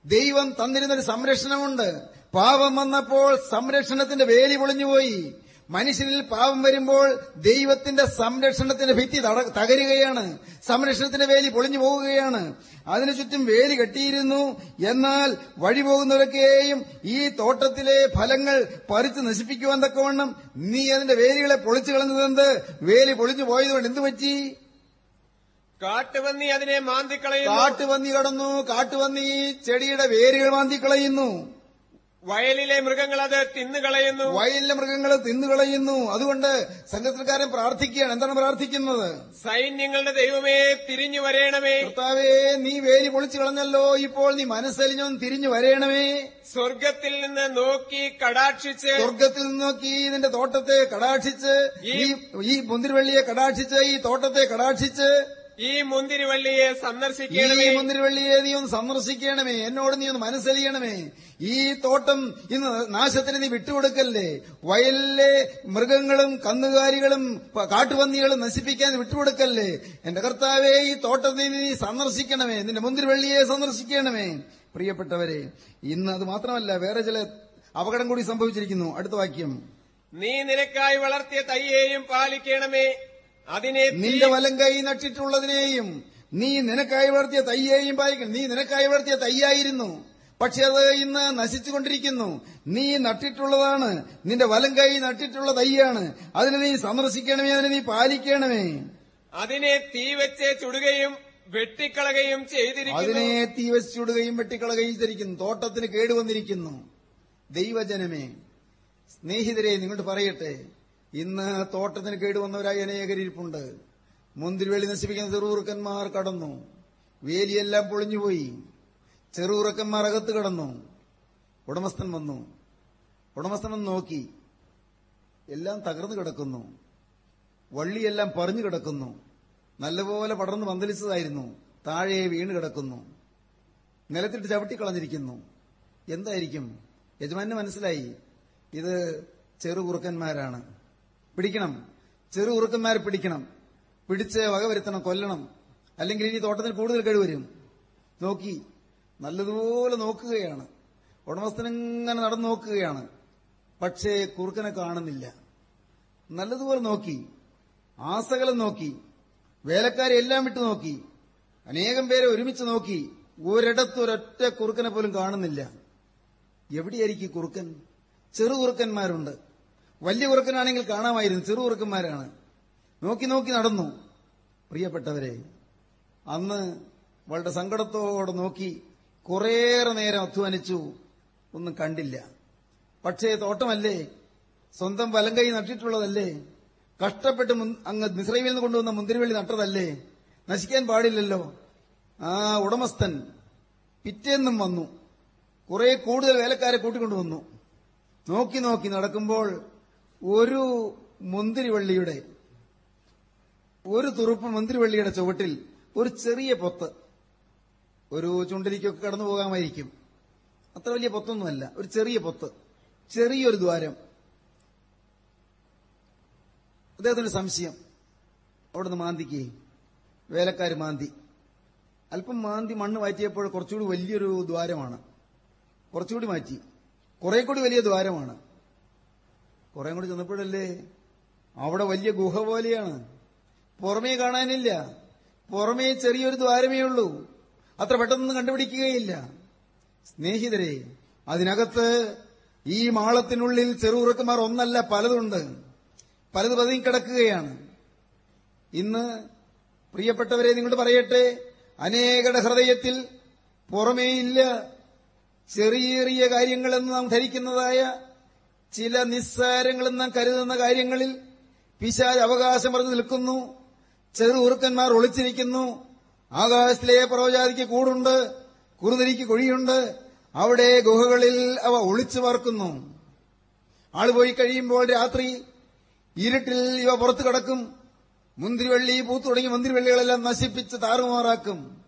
ദൈവം തന്നിരുന്നൊരു സംരക്ഷണമുണ്ട്. പാപം വന്നപ്പോൾ സംരക്ഷണത്തിന്റെ വേലി പൊളിഞ്ഞുപോയി. മനുഷ്യനിൽ പാവം വരുമ്പോൾ ദൈവത്തിന്റെ സംരക്ഷണത്തിന്റെ ഭിത്തി തകരുകയാണ്. സംരക്ഷണത്തിന്റെ വേലി പൊളിഞ്ഞു പോവുകയാണ് അതിനു ചുറ്റും വേലി കെട്ടിയിരുന്നു. എന്നാൽ വഴി പോകുന്നവരൊക്കെയും ഈ തോട്ടത്തിലെ ഫലങ്ങൾ പറിച്ചു നശിപ്പിക്കുവാൻ തക്കവണ്ണം നീ അതിന്റെ വേലികളെ പൊളിച്ചു കളഞ്ഞതെന്ത് വേലി പൊളിഞ്ഞു പോയതുകൊണ്ട് എന്തു പറ്റി? കാട്ടുപന്നി അതിനെ മാന്തിക്കളയുന്നു. കാട്ടുപന്നി കടന്നു. കാട്ടുപന്നി ചെടിയുടെ വേരുകൾ മാന്തിക്കളയുന്നു. വയലിലെ മൃഗങ്ങൾ അത് തിന്നുകളയുന്നു. വയലിലെ മൃഗങ്ങൾ തിന്നുകളയുന്നു. അതുകൊണ്ട് സംഘത്തിൽക്കാരൻ പ്രാർത്ഥിക്കുകയാണ്. എന്താണ് പ്രാർത്ഥിക്കുന്നത്? സൈന്യങ്ങളുടെ ദൈവമേ തിരിഞ്ഞു വരേണമേ. കർത്താവേ നീ വേലി പൊളിച്ചു കളഞ്ഞല്ലോ. ഇപ്പോൾ നീ മനസ്സലിഞ്ഞൊന്ന് തിരിഞ്ഞു വരേണമേ. സ്വർഗത്തിൽ നിന്ന് നോക്കി കടാക്ഷിച്ച് സ്വർഗത്തിൽ നിന്ന് നോക്കി നിന്റെ തോട്ടത്തെ കടാക്ഷിച്ച് ഈ ഈ മുന്തിരിവള്ളിയെ കടാക്ഷിച്ച് ഈ തോട്ടത്തെ കടാക്ഷിച്ച് ഈ മുന്തിരിവള്ളിയെ ഈ മുന്തിരിവള്ളിയെ നീ ഒന്ന് സന്ദർശിക്കണമേ. എന്നോട് നീ ഒന്ന് മനസ്സലിയണമേ. ഈ തോട്ടം ഇന്ന് നാശത്തിന് നീ വിട്ടുകൊടുക്കല്ലേ? വയലിലെ മൃഗങ്ങളും കന്നുകാലികളും കാട്ടുപന്നികളും നശിപ്പിക്കാൻ വിട്ടുകൊടുക്കല്ലേ? എന്റെ കർത്താവെ ഈ തോട്ടത്തെ നീ സന്ദർശിക്കണമേ. നിന്റെ മുന്തിരിവള്ളിയെ സന്ദർശിക്കണമേ. പ്രിയപ്പെട്ടവരെ ഇന്ന് അത് മാത്രമല്ല വേറെ ചില അപകടം കൂടി സംഭവിച്ചിരിക്കുന്നു. അടുത്ത വാക്യം. നീ നിനക്കായി വളർത്തിയ തയ്യേയും പാലിക്കണമേ. അതിനെ നിന്റെ വലം കൈ നട്ടിട്ടുള്ളതിനെയും നീ നിനക്കായി വളർത്തിയ തയ്യേയും പാലിക്കണം നീ നിനക്കായി വളർത്തിയ തയ്യായിരുന്നു പക്ഷെ അത് ഇന്ന് നശിച്ചുകൊണ്ടിരിക്കുന്നു. നീ നട്ടിട്ടുള്ളതാണ്. നിന്റെ വലം കൈ നട്ടിട്ടുള്ള തയ്യാണ് അതിനെ നീ സന്ദർശിക്കണമേ അതിനെ നീ പാലിക്കണമേ. അതിനെ തീ വെച്ച് ചുടുകയും വെട്ടിക്കളകയും ചെയ്തിരിക്കുന്നു. അതിനെ തീ വെച്ചുടുകയും വെട്ടിക്കളകയും ചെയ്തിരിക്കുന്നു. തോട്ടത്തിന് കേടുവന്നിരിക്കുന്നു. ദൈവജനമേ സ്നേഹിതരെ നിങ്ങോട്ട് പറയട്ടെ. ഇന്ന് തോട്ടത്തിന് കേടുവന്നവരായി അനേകരിപ്പുണ്ട് മുന്തിരിവേലി നശിപ്പിക്കുന്ന ചെറുറുക്കന്മാർ കടന്നു. വേലിയെല്ലാം പൊളിഞ്ഞുപോയി. ചെറുറുക്കന്മാർ അകത്ത് കടന്നു. ഉടമസ്ഥൻ വന്നു. ഉടമസ്ഥൻ വന്ന് നോക്കി. എല്ലാം തകർന്നു കിടക്കുന്നു. വള്ളിയെല്ലാം പറഞ്ഞു കിടക്കുന്നു. നല്ലപോലെ പടർന്ന് പന്തലിച്ചതായിരുന്നു താഴെ വീണ് കിടക്കുന്നു. നിലത്തിട്ട് ചവിട്ടിക്കളഞ്ഞിരിക്കുന്നു. എന്തായിരിക്കും? യജമാന് മനസ്സിലായി. ഇത് ചെറുകുറുക്കന്മാരാണ് പിടിക്കണം. ചെറു ഉറുക്കന്മാരെ പിടിക്കണം. പിടിച്ച് വകവരുത്തണം കൊല്ലണം. അല്ലെങ്കിൽ ഇനി തോട്ടത്തിൽ കൂടുതൽ കഴിവരും നോക്കി. നല്ലതുപോലെ നോക്കുകയാണ്. ഉടമസ്ഥനിങ്ങനെ നടന്നു നോക്കുകയാണ്. പക്ഷേ കുറുക്കനെ കാണുന്നില്ല. നല്ലതുപോലെ നോക്കി. ആസകലം നോക്കി. വേലക്കാരെ എല്ലാം വിട്ടു നോക്കി. അനേകം പേരെ ഒരുമിച്ച് നോക്കി. ഒരിടത്ത് ഒരൊറ്റ കുറുക്കനെ പോലും കാണുന്നില്ല. എവിടെയായിരിക്കും കുറുക്കൻ? ചെറു കുറുക്കന്മാരുണ്ട്. വലിയ കുറുക്കനാണെങ്കിൽ കാണാമായിരുന്നു ചെറു കുറുക്കന്മാരാണ് നോക്കി നോക്കി നടന്നു. പ്രിയപ്പെട്ടവരെ അന്ന് വളരെ സങ്കടത്തോടെ നോക്കി കുറേയേറെ നേരം അധ്വാനിച്ചു. ഒന്നും കണ്ടില്ല. പക്ഷേ തോട്ടമല്ലേ? സ്വന്തം വലം കൈ നട്ടിട്ടുള്ളതല്ലേ? കഷ്ടപ്പെട്ട് അങ്ങ് മിശ്രയിൽ നിന്ന് കൊണ്ടുവന്ന മുന്തിരിവള്ളി നട്ടതല്ലേ? നശിക്കാൻ പാടില്ലല്ലോ. ആ ഉടമസ്ഥൻ പിറ്റേന്നും വന്നു. കുറെ കൂടുതൽ വേലക്കാരെ കൂട്ടിക്കൊണ്ടുവന്നു. നോക്കി നോക്കി നടക്കുമ്പോൾ ഒരു മുന്തിരിവള്ളിയുടെ ഒരു തുറുപ്പ് മുന്തിരിവള്ളിയുടെ ചുവട്ടിൽ ഒരു ചെറിയ പൊത്ത് ഒരു ചുണ്ടലിക്കൊക്കെ കടന്നു പോകാമായിരിക്കും. അത്ര വലിയ പൊത്തൊന്നുമല്ല ഒരു ചെറിയ പൊത്ത് ചെറിയൊരു ദ്വാരം. അദ്ദേഹത്തിന് സംശയം അവിടുന്ന് മാന്തിക്ക്. വേലക്കാർ മാന്തി. അല്പം മാന്തി മണ്ണ് മാറ്റിയപ്പോൾ കുറച്ചുകൂടി വലിയൊരു ദ്വാരമാണ്. കുറച്ചുകൂടി മാറ്റി. കുറെ കൂടി വലിയ ദ്വാരമാണ്. കുറെ കൂടി ചെന്നപ്പോഴല്ലേ? അവിടെ വലിയ ഗുഹ പോലെയാണ്. പുറമേ കാണാനില്ല. പുറമേ ചെറിയൊരു ദ്വാരമേ ഉള്ളൂ. അത്ര പെട്ടെന്ന് കണ്ടുപിടിക്കുകയില്ല. സ്നേഹിതരെ അതിനകത്ത് ഈ മാളത്തിനുള്ളിൽ ചെറുകുറുക്കന്മാർ ഒന്നല്ല പലതുണ്ട്. പലത് കിടക്കുകയാണ് ഇന്ന് പ്രിയപ്പെട്ടവരെ നിങ്ങളോട് പറയട്ടെ അനേകരുടെ ഹൃദയത്തിൽ പുറമേയില്ല ചെറിയ ചെറിയ കാര്യങ്ങളെന്ന് നാം ധരിക്കുന്നതായ ചില നിസ്സാരങ്ങളെന്ന് കരുതുന്ന കാര്യങ്ങളിൽ പിശാജ് അവകാശം പറഞ്ഞു നിൽക്കുന്നു. ചെറുകുറുക്കന്മാർ ഒളിച്ചിരിക്കുന്നു. ആകാശത്തിലെ പ്രവചാതിക്ക് കൂടുണ്ട്. കുറുതിരിക്ക് കുഴിയുണ്ട്. അവിടെ ഗുഹകളിൽ അവ ഒളിച്ചു പാർക്കുന്നു. ആൾ പോയി കഴിയുമ്പോൾ രാത്രി ഇരുട്ടിൽ ഇവ പുറത്തു കിടക്കും. മുന്തിരിവള്ളി പൂത്തു തുടങ്ങി മുന്തിരിവള്ളികളെല്ലാം നശിപ്പിച്ച് താറുമാറാക്കും.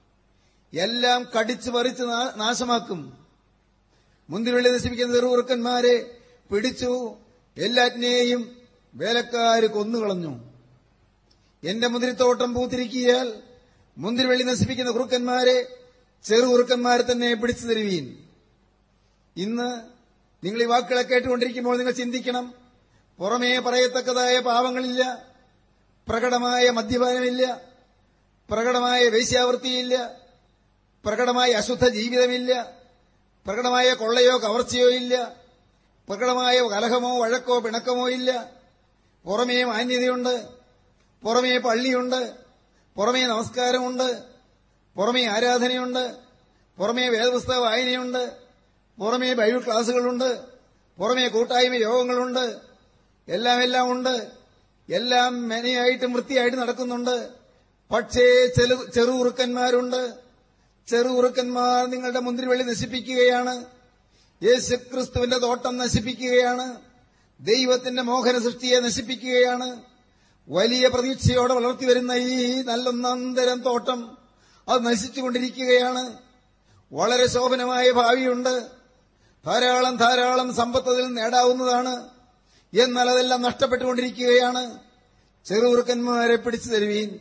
എല്ലാം കടിച്ചു പറിച്ച് നാശമാക്കും. മുന്തിരിവള്ളി നശിപ്പിക്കുന്ന ചെറുകുറുക്കന്മാരെ പിടിച്ചു എല്ലാറ്റിനെയും വേലക്കാര് കൊന്നുകളഞ്ഞു. എന്റെ മുന്തിരിത്തോട്ടം പൂത്തിരിക്കിയാൽ മുന്തിരിവെള്ളി നശിപ്പിക്കുന്ന കുറുക്കന്മാരെ ചെറു കുറുക്കന്മാരെ തന്നെ പിടിച്ചു തരുവീൻ. ഇന്ന് നിങ്ങൾ ഈ വാക്കുകളെ കേട്ടുകൊണ്ടിരിക്കുമ്പോൾ നിങ്ങൾ ചിന്തിക്കണം. പുറമേ പറയത്തക്കതായ പാവങ്ങളില്ല പ്രകടമായ മദ്യപാനമില്ല പ്രകടമായ വേശ്യാവൃത്തിയില്ല പ്രകടമായ അശുദ്ധ ജീവിതമില്ല പ്രകടമായ കൊള്ളയോ കവർച്ചയോ ഇല്ല പ്രകടമായ കലഹമോ വഴക്കോ പിണക്കമോ ഇല്ല. പുറമേ മാന്യതയുണ്ട് പുറമേ പള്ളിയുണ്ട് പുറമേ നമസ്കാരമുണ്ട് പുറമേ ആരാധനയുണ്ട് പുറമേ വേദപുസ്തക വായനയുണ്ട് പുറമേ ബൈബിൾ ക്ലാസുകളുണ്ട് പുറമേ കൂട്ടായ്മ യോഗങ്ങളുണ്ട്. എല്ലാം എല്ലാം ഉണ്ട്. എല്ലാം മെനയായിട്ടും വൃത്തിയായിട്ട് നടക്കുന്നുണ്ട്. പക്ഷേ ചെറു ചെറുകുറുക്കന്മാരുണ്ട് ചെറുകുറുക്കന്മാർ നിങ്ങളുടെ മുന്തിരിവള്ളി നശിപ്പിക്കുകയാണ്. യേശുക്രിസ്തുവിന്റെ തോട്ടം നശിപ്പിക്കുകയാണ്. ദൈവത്തിന്റെ മോഹന സൃഷ്ടിയെ നശിപ്പിക്കുകയാണ്. വലിയ പ്രതീക്ഷയോടെ വളർത്തിവരുന്ന ഈ നല്ല നല്ലൊന്നാന്തരം തോട്ടം അത് നശിച്ചുകൊണ്ടിരിക്കുകയാണ്. വളരെ ശോഭനമായ ഭാവിയുണ്ട്. ധാരാളം ധാരാളം സമ്പത്ത് അതിൽ നേടാവുന്നതാണ്. എന്നാൽ അതെല്ലാം നഷ്ടപ്പെട്ടുകൊണ്ടിരിക്കുകയാണ്. ചെറുകുറുക്കന്മാരെ പിടിച്ചു തരുവീൻ.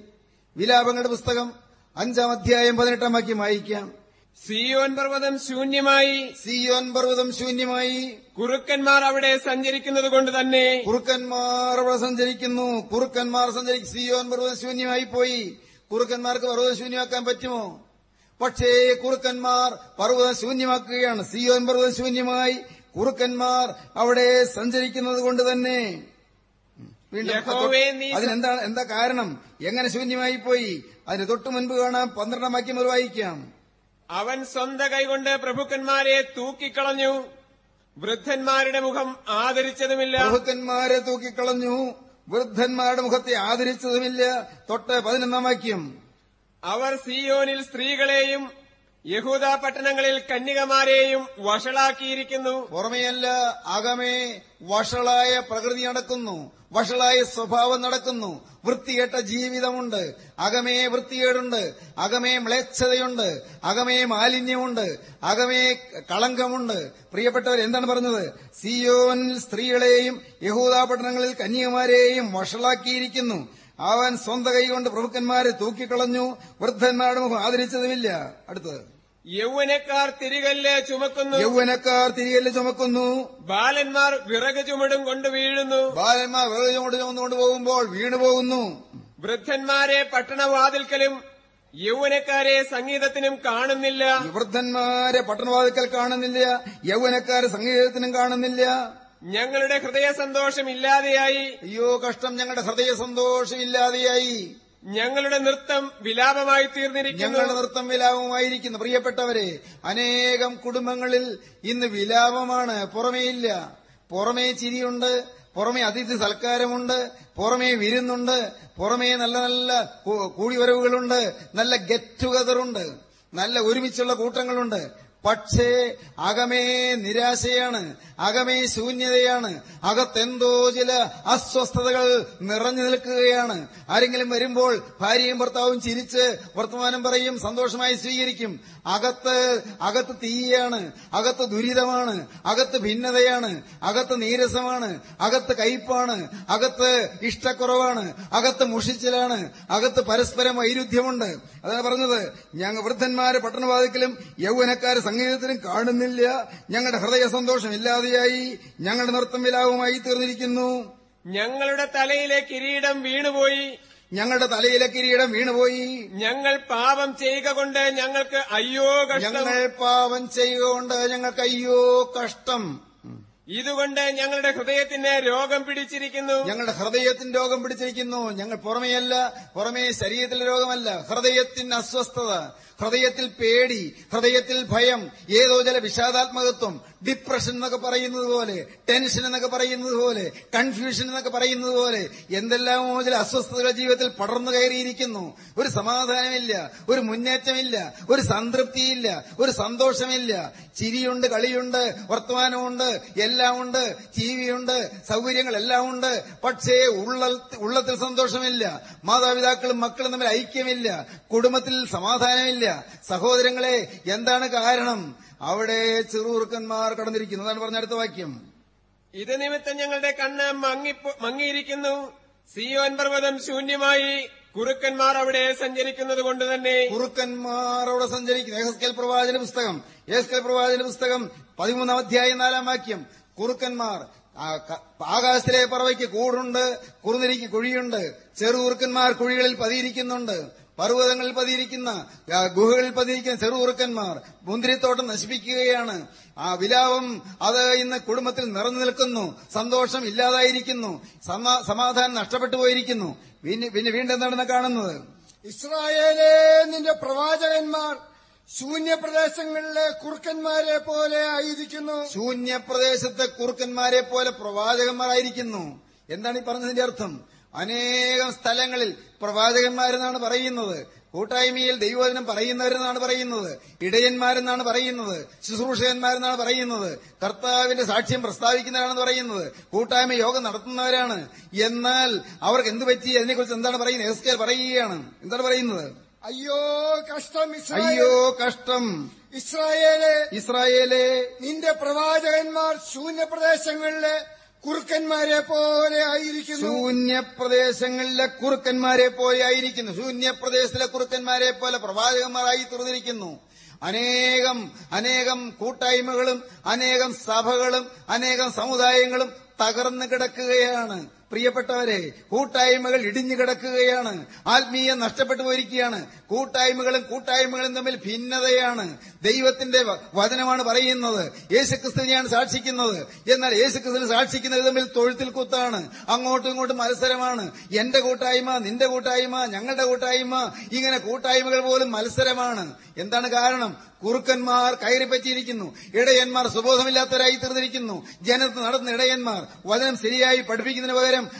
വിലാപങ്ങളുടെ പുസ്തകം അഞ്ചാം അധ്യായം പതിനെട്ടാം വാക്യം വായിക്കാം. സിയോൻ പർവതം ശൂന്യമായി. സിയോൻ പർവതം ശൂന്യമായി. കുറുക്കന്മാർ അവിടെ സഞ്ചരിക്കുന്നത് കൊണ്ട് തന്നെ കുറുക്കന്മാർ അവിടെ സഞ്ചരിക്കുന്നു. കുറുക്കന്മാർ സഞ്ചരിക്കും സിയോൻ പർവതം ശൂന്യമായി പോയി. കുറുക്കന്മാർക്ക് പർവതം ശൂന്യമാക്കാൻ പറ്റുമോ? പക്ഷേ കുറുക്കന്മാർ പർവതം ശൂന്യമാക്കുകയാണ്. സിയോൻ പർവതം ശൂന്യമായി. കുറുക്കന്മാർ അവിടെ സഞ്ചരിക്കുന്നത് കൊണ്ട് തന്നെ. അതിനെന്താ എന്താ കാരണം? എങ്ങനെ ശൂന്യമായി പോയി? അതിന് തൊട്ടു മുൻപ് കാണാം. പന്ത്രണ്ടാം വാക്യം ഒരു വായിക്കാം അവൻ സ്വന്ത കൈകൊണ്ട് പ്രഭുക്കന്മാരെ തൂക്കിക്കളഞ്ഞു. വൃദ്ധന്മാരുടെ മുഖം ആദരിച്ചതുമില്ല. പ്രഭുക്കന്മാരെ തൂക്കിക്കളഞ്ഞു. വൃദ്ധന്മാരുടെ മുഖത്തെ ആദരിച്ചതുമില്ല. തൊട്ട് പതിനൊന്നാം വാക്യം. അവർ സിയോനിൽ സ്ത്രീകളെയും യഹൂദ പട്ടണങ്ങളിൽ കന്യകമാരെയും വഷളാക്കിയിരിക്കുന്നു. പുറമെയല്ല അകമേ വഷളായ പ്രകൃതി നടക്കുന്നു. വഷളായ സ്വഭാവം നടക്കുന്നു. വൃത്തികെട്ട ജീവിതമുണ്ട്. അകമേ വൃത്തികേടുണ്ട്. അകമേ മ്ലേച്ഛതയുണ്ട്. അകമേ മാലിന്യമുണ്ട്. അകമേ കളങ്കമുണ്ട്. പ്രിയപ്പെട്ടവർ എന്താണ് പറഞ്ഞത്? സിയോൻ സ്ത്രീകളെയും യഹൂദ പട്ടണങ്ങളിൽ കന്യകമാരെയും വഷളാക്കിയിരിക്കുന്നു. അവൻ സ്വന്തം കൈകൊണ്ട് പ്രഭുക്കന്മാരെ തൂക്കിക്കളഞ്ഞു. വൃദ്ധന്മാരുടെ മുഖം ആദരിച്ചതുമില്ല. അടുത്തത്. യൗവനക്കാർ തിരികല്ല് ചുമക്കുന്നു. യൗവനക്കാർ തിരികല്ല് ചുമക്കുന്നു. ബാലന്മാർ വിറക് ചുമടും കൊണ്ട് വീഴുന്നു. ബാലന്മാർ വിറക് ചുമട് ചുമന്നുകൊണ്ട് പോകുമ്പോൾ വീണു പോകുന്നു. വൃദ്ധന്മാരെ പട്ടണവാതിൽക്കലും യൗവനക്കാരെ സംഗീതത്തിനും കാണുന്നില്ല. വൃദ്ധന്മാരെ പട്ടണവാതിക്കൽ കാണുന്നില്ല. യൗവനക്കാരെ സംഗീതത്തിനും കാണുന്നില്ല. ഞങ്ങളുടെ ഹൃദയ സന്തോഷം ഇല്ലാതെയായി അയ്യോ കഷ്ടം. ഞങ്ങളുടെ ഹൃദയ സന്തോഷമില്ലാതെയായി ഞങ്ങളുടെ നൃത്തം വിലാപമായി തീർന്നിരിക്കുന്നു. ഞങ്ങളുടെ നൃത്തം വിലാപമായിരിക്കുന്നു. പ്രിയപ്പെട്ടവരെ അനേകം കുടുംബങ്ങളിൽ ഇന്ന് വിലാപമാണ്. പുറമേയില്ല പുറമേ ചിരിയുണ്ട് പുറമേ അതിഥി സൽക്കാരമുണ്ട് പുറമേ വിരുന്നുണ്ട് പുറമേ നല്ല നല്ല കൂടിവരവുകളുണ്ട് നല്ല ഗെറ്റ് ടുഗദറുണ്ട് നല്ല ഒരുമിച്ചുള്ള കൂട്ടങ്ങളുണ്ട്. പക്ഷേ അകമേ നിരാശയാണ് അകമേ ശൂന്യതയാണ്. അകത്തെന്തോ ചില അസ്വസ്ഥതകൾ നിറഞ്ഞു നിൽക്കുകയാണ്. ആരെങ്കിലും വരുമ്പോൾ ഭാര്യയും ഭർത്താവും ചിരിച്ച് വർത്തമാനം പറയും സന്തോഷമായി സ്വീകരിക്കും. അകത്ത് അകത്ത് തീയാണ് അകത്ത് ദുരിതമാണ് അകത്ത് ഭിന്നതയാണ് അകത്ത് നീരസമാണ് അകത്ത് കയ്പാണ് അകത്ത് ഇഷ്ടക്കുറവാണ് അകത്ത് മുഷിച്ചിലാണ് അകത്ത് പരസ്പരം വൈരുദ്ധ്യമുണ്ട്. അതാണ് പറഞ്ഞത്. ഞങ്ങൾ വൃദ്ധന്മാരെ പട്ടണവാതിക്കലും യൗവനക്കാരെ സംഗീതത്തിലും കാണുന്നില്ല. ഞങ്ങളുടെ ഹൃദയ സന്തോഷം ഇല്ലാതെയായി ഞങ്ങളുടെ നൃത്തം വിലാവുമായി തീർന്നിരിക്കുന്നു. ഞങ്ങളുടെ തലയിലെ കിരീടം വീണുപോയി. ഞങ്ങളുടെ തലയിലെ കിരീടം വീണുപോയി. ഞങ്ങൾ പാപം ചെയ്യുക കൊണ്ട് ഞങ്ങൾക്ക് അയ്യോ കഷ്ടം. ഞങ്ങൾ പാപം ചെയ്യുക കൊണ്ട് ഞങ്ങൾക്ക് അയ്യോ കഷ്ടം. ഇതുകൊണ്ട് ഞങ്ങളുടെ ഹൃദയത്തിന് രോഗം പിടിച്ചിരിക്കുന്നു. ഞങ്ങളുടെ ഹൃദയത്തിന് രോഗം പിടിച്ചിരിക്കുന്നു. ഞങ്ങൾ പുറമെയല്ല പുറമേ ശരീരത്തിലെ രോഗമല്ല. ഹൃദയത്തിന് അസ്വസ്ഥത ഹൃദയത്തിൽ പേടി ഹൃദയത്തിൽ ഭയം ഏതോ ചില വിഷാദാത്മകത്വം ഡിപ്രഷൻ എന്നൊക്കെ പറയുന്നത് പോലെ ടെൻഷൻ എന്നൊക്കെ പറയുന്നത് പോലെ കൺഫ്യൂഷൻ എന്നൊക്കെ പറയുന്നത് പോലെ എന്തെല്ലാമോ ചില അസ്വസ്ഥതകൾ ജീവിതത്തിൽ പടർന്നു കയറിയിരിക്കുന്നു. ഒരു സമാധാനമില്ല ഒരു മുന്നേറ്റമില്ല ഒരു സംതൃപ്തിയില്ല ഒരു സന്തോഷമില്ല. ചിരിയുണ്ട് കളിയുണ്ട് വർത്തമാനമുണ്ട് എല്ലാം ഉണ്ട് ടി വിയുണ്ട് സൗകര്യങ്ങളെല്ലാം ഉണ്ട് പക്ഷേ ഉള്ള ഉള്ളത്തിൽ സന്തോഷമില്ല മാതാപിതാക്കളും മക്കളും തമ്മിൽ ഐക്യമില്ല കുടുംബത്തിൽ സമാധാനമില്ല. സഹോദരങ്ങളെ എന്താണ് കാരണം? അവിടെ ചെറുറുക്കന്മാർ കടന്നിരിക്കുന്നു. അതാണ് പറഞ്ഞ അടുത്ത വാക്യം. ഇത് നിമിത്തം ഞങ്ങളുടെ കണ്ണ് മങ്ങി മങ്ങിയിരിക്കുന്നു. സിയോൻ പർവതം ശൂന്യമായി കുറുക്കന്മാർ അവിടെ സഞ്ചരിക്കുന്നത് കൊണ്ട് തന്നെ. കുറുക്കന്മാർ അവിടെ സഞ്ചരിക്കുന്നു. ഏഹസ്കേൽ പ്രവാചന പുസ്തകം. ഏഹസ്കേൽ പ്രവാചന പുസ്തകം പതിമൂന്നാം അധ്യായം നാലാം വാക്യം. കുറുക്കന്മാർ ആകാശത്തിലെ പറവയ്ക്ക് കൂടുണ്ട് കുറുനിരിക്ക് കുഴിയുണ്ട്. ചെറുകുറുക്കന്മാർ കുഴികളിൽ പതിയിരിക്കുന്നുണ്ട്. പർവതങ്ങളിൽ പതിയിരിക്കുന്ന ഗുഹകളിൽ പതിയിരിക്കുന്ന ചെറുകുറുക്കന്മാർ മുന്തിരിത്തോട്ടം നശിപ്പിക്കുകയാണ്. ആ വിലാപം അത് ഇന്ന് കുടുംബത്തിൽ നിറഞ്ഞു നിൽക്കുന്നു. സന്തോഷം ഇല്ലാതായിരിക്കുന്നു. സമാധാനം നഷ്ടപ്പെട്ടു പോയിരിക്കുന്നു. പിന്നെ പിന്നെ വീണ്ടും എന്താണ് കാണുന്നത്? ഇസ്രായേലേ നിന്റെ പ്രവാചകന്മാർ ശൂന്യപ്രദേശങ്ങളിലെ കുറുക്കന്മാരെ പോലെ ആയിരിക്കുന്നു. ശൂന്യപ്രദേശത്തെ കുറുക്കന്മാരെ പോലെ പ്രവാചകന്മാരായിരിക്കുന്നു. എന്താണ് ഈ പറഞ്ഞതിന്റെ അർത്ഥം? അനേകം സ്ഥലങ്ങളിൽ പ്രവാചകന്മാരെന്നാണ് പറയുന്നത്. കൂട്ടായ്മയിൽ ദൈവവചനം പറയുന്നവരെന്നാണ് പറയുന്നത്. ഇടയന്മാരെന്നാണ് പറയുന്നത്. ശുശ്രൂഷകന്മാരെന്നാണ് പറയുന്നത്. കർത്താവിന്റെ സാക്ഷ്യം പ്രസ്താവിക്കുന്നവരാണെന്ന് പറയുന്നത്. കൂട്ടായ്മ യോഗം നടത്തുന്നവരാണ്. എന്നാൽ അവർക്ക് എന്ത് പറ്റി? അതിനെക്കുറിച്ച് എന്താണ് പറയുന്നത്? എസ്കേൽ പറയുകയാണ്. എന്താണ് പറയുന്നത്? അയ്യോ കഷ്ടം അയ്യോ കഷ്ടം. ഇസ്രായേലെ. ഇസ്രായേലെ. നിന്റെ പ്രവാചകന്മാർ ശൂന്യപ്രദേശങ്ങളിലെ കുറുക്കന്മാരെ പോലെ ആയിരിക്കുന്നു. ശൂന്യപ്രദേശങ്ങളിലെ കുറുക്കന്മാരെ പോലെ ആയിരിക്കുന്നു. ശൂന്യപ്രദേശത്തിലെ കുറുക്കന്മാരെ പോലെ പ്രവാചകന്മാരായി തീർന്നിരിക്കുന്നു. അനേകം അനേകം കൂട്ടായ്മകളും അനേകം സഭകളും അനേകം സമുദായങ്ങളും തകർന്നു കിടക്കുകയാണ്. പ്രിയപ്പെട്ടവരെ കൂട്ടായ്മകൾ ഇടിഞ്ഞു കിടക്കുകയാണ്. ആത്മീയം നഷ്ടപ്പെട്ടു പോയിരിക്കുകയാണ്. കൂട്ടായ്മകളും കൂട്ടായ്മകളും തമ്മിൽ ഭിന്നതയാണ്. ദൈവത്തിന്റെ വചനമാണ് പറയുന്നത്. യേശുക്രിസ്തുവിനെയാണ് സാക്ഷിക്കുന്നത്. എന്നാൽ യേശുക്രിസ്തുവിനെ സാക്ഷിക്കുന്നത് തമ്മിൽ തൊഴുത്തിൽ കുത്താണ്. അങ്ങോട്ടും ഇങ്ങോട്ടും മത്സരമാണ്. എന്റെ കൂട്ടായ്മ നിന്റെ കൂട്ടായ്മ ഞങ്ങളുടെ കൂട്ടായ്മ ഇങ്ങനെ കൂട്ടായ്മകൾ പോലും മത്സരമാണ്. എന്താണ് കാരണം? കുറുക്കന്മാർ കയറിപ്പറ്റിയിരിക്കുന്നു. ഇടയന്മാർ സുബോധമില്ലാത്തവരായി തീർന്നിരിക്കുന്നു. ജനത്ത് നടന്ന ഇടയന്മാർ വചനം ശരിയായി പഠിപ്പിക്കുന്നതിന്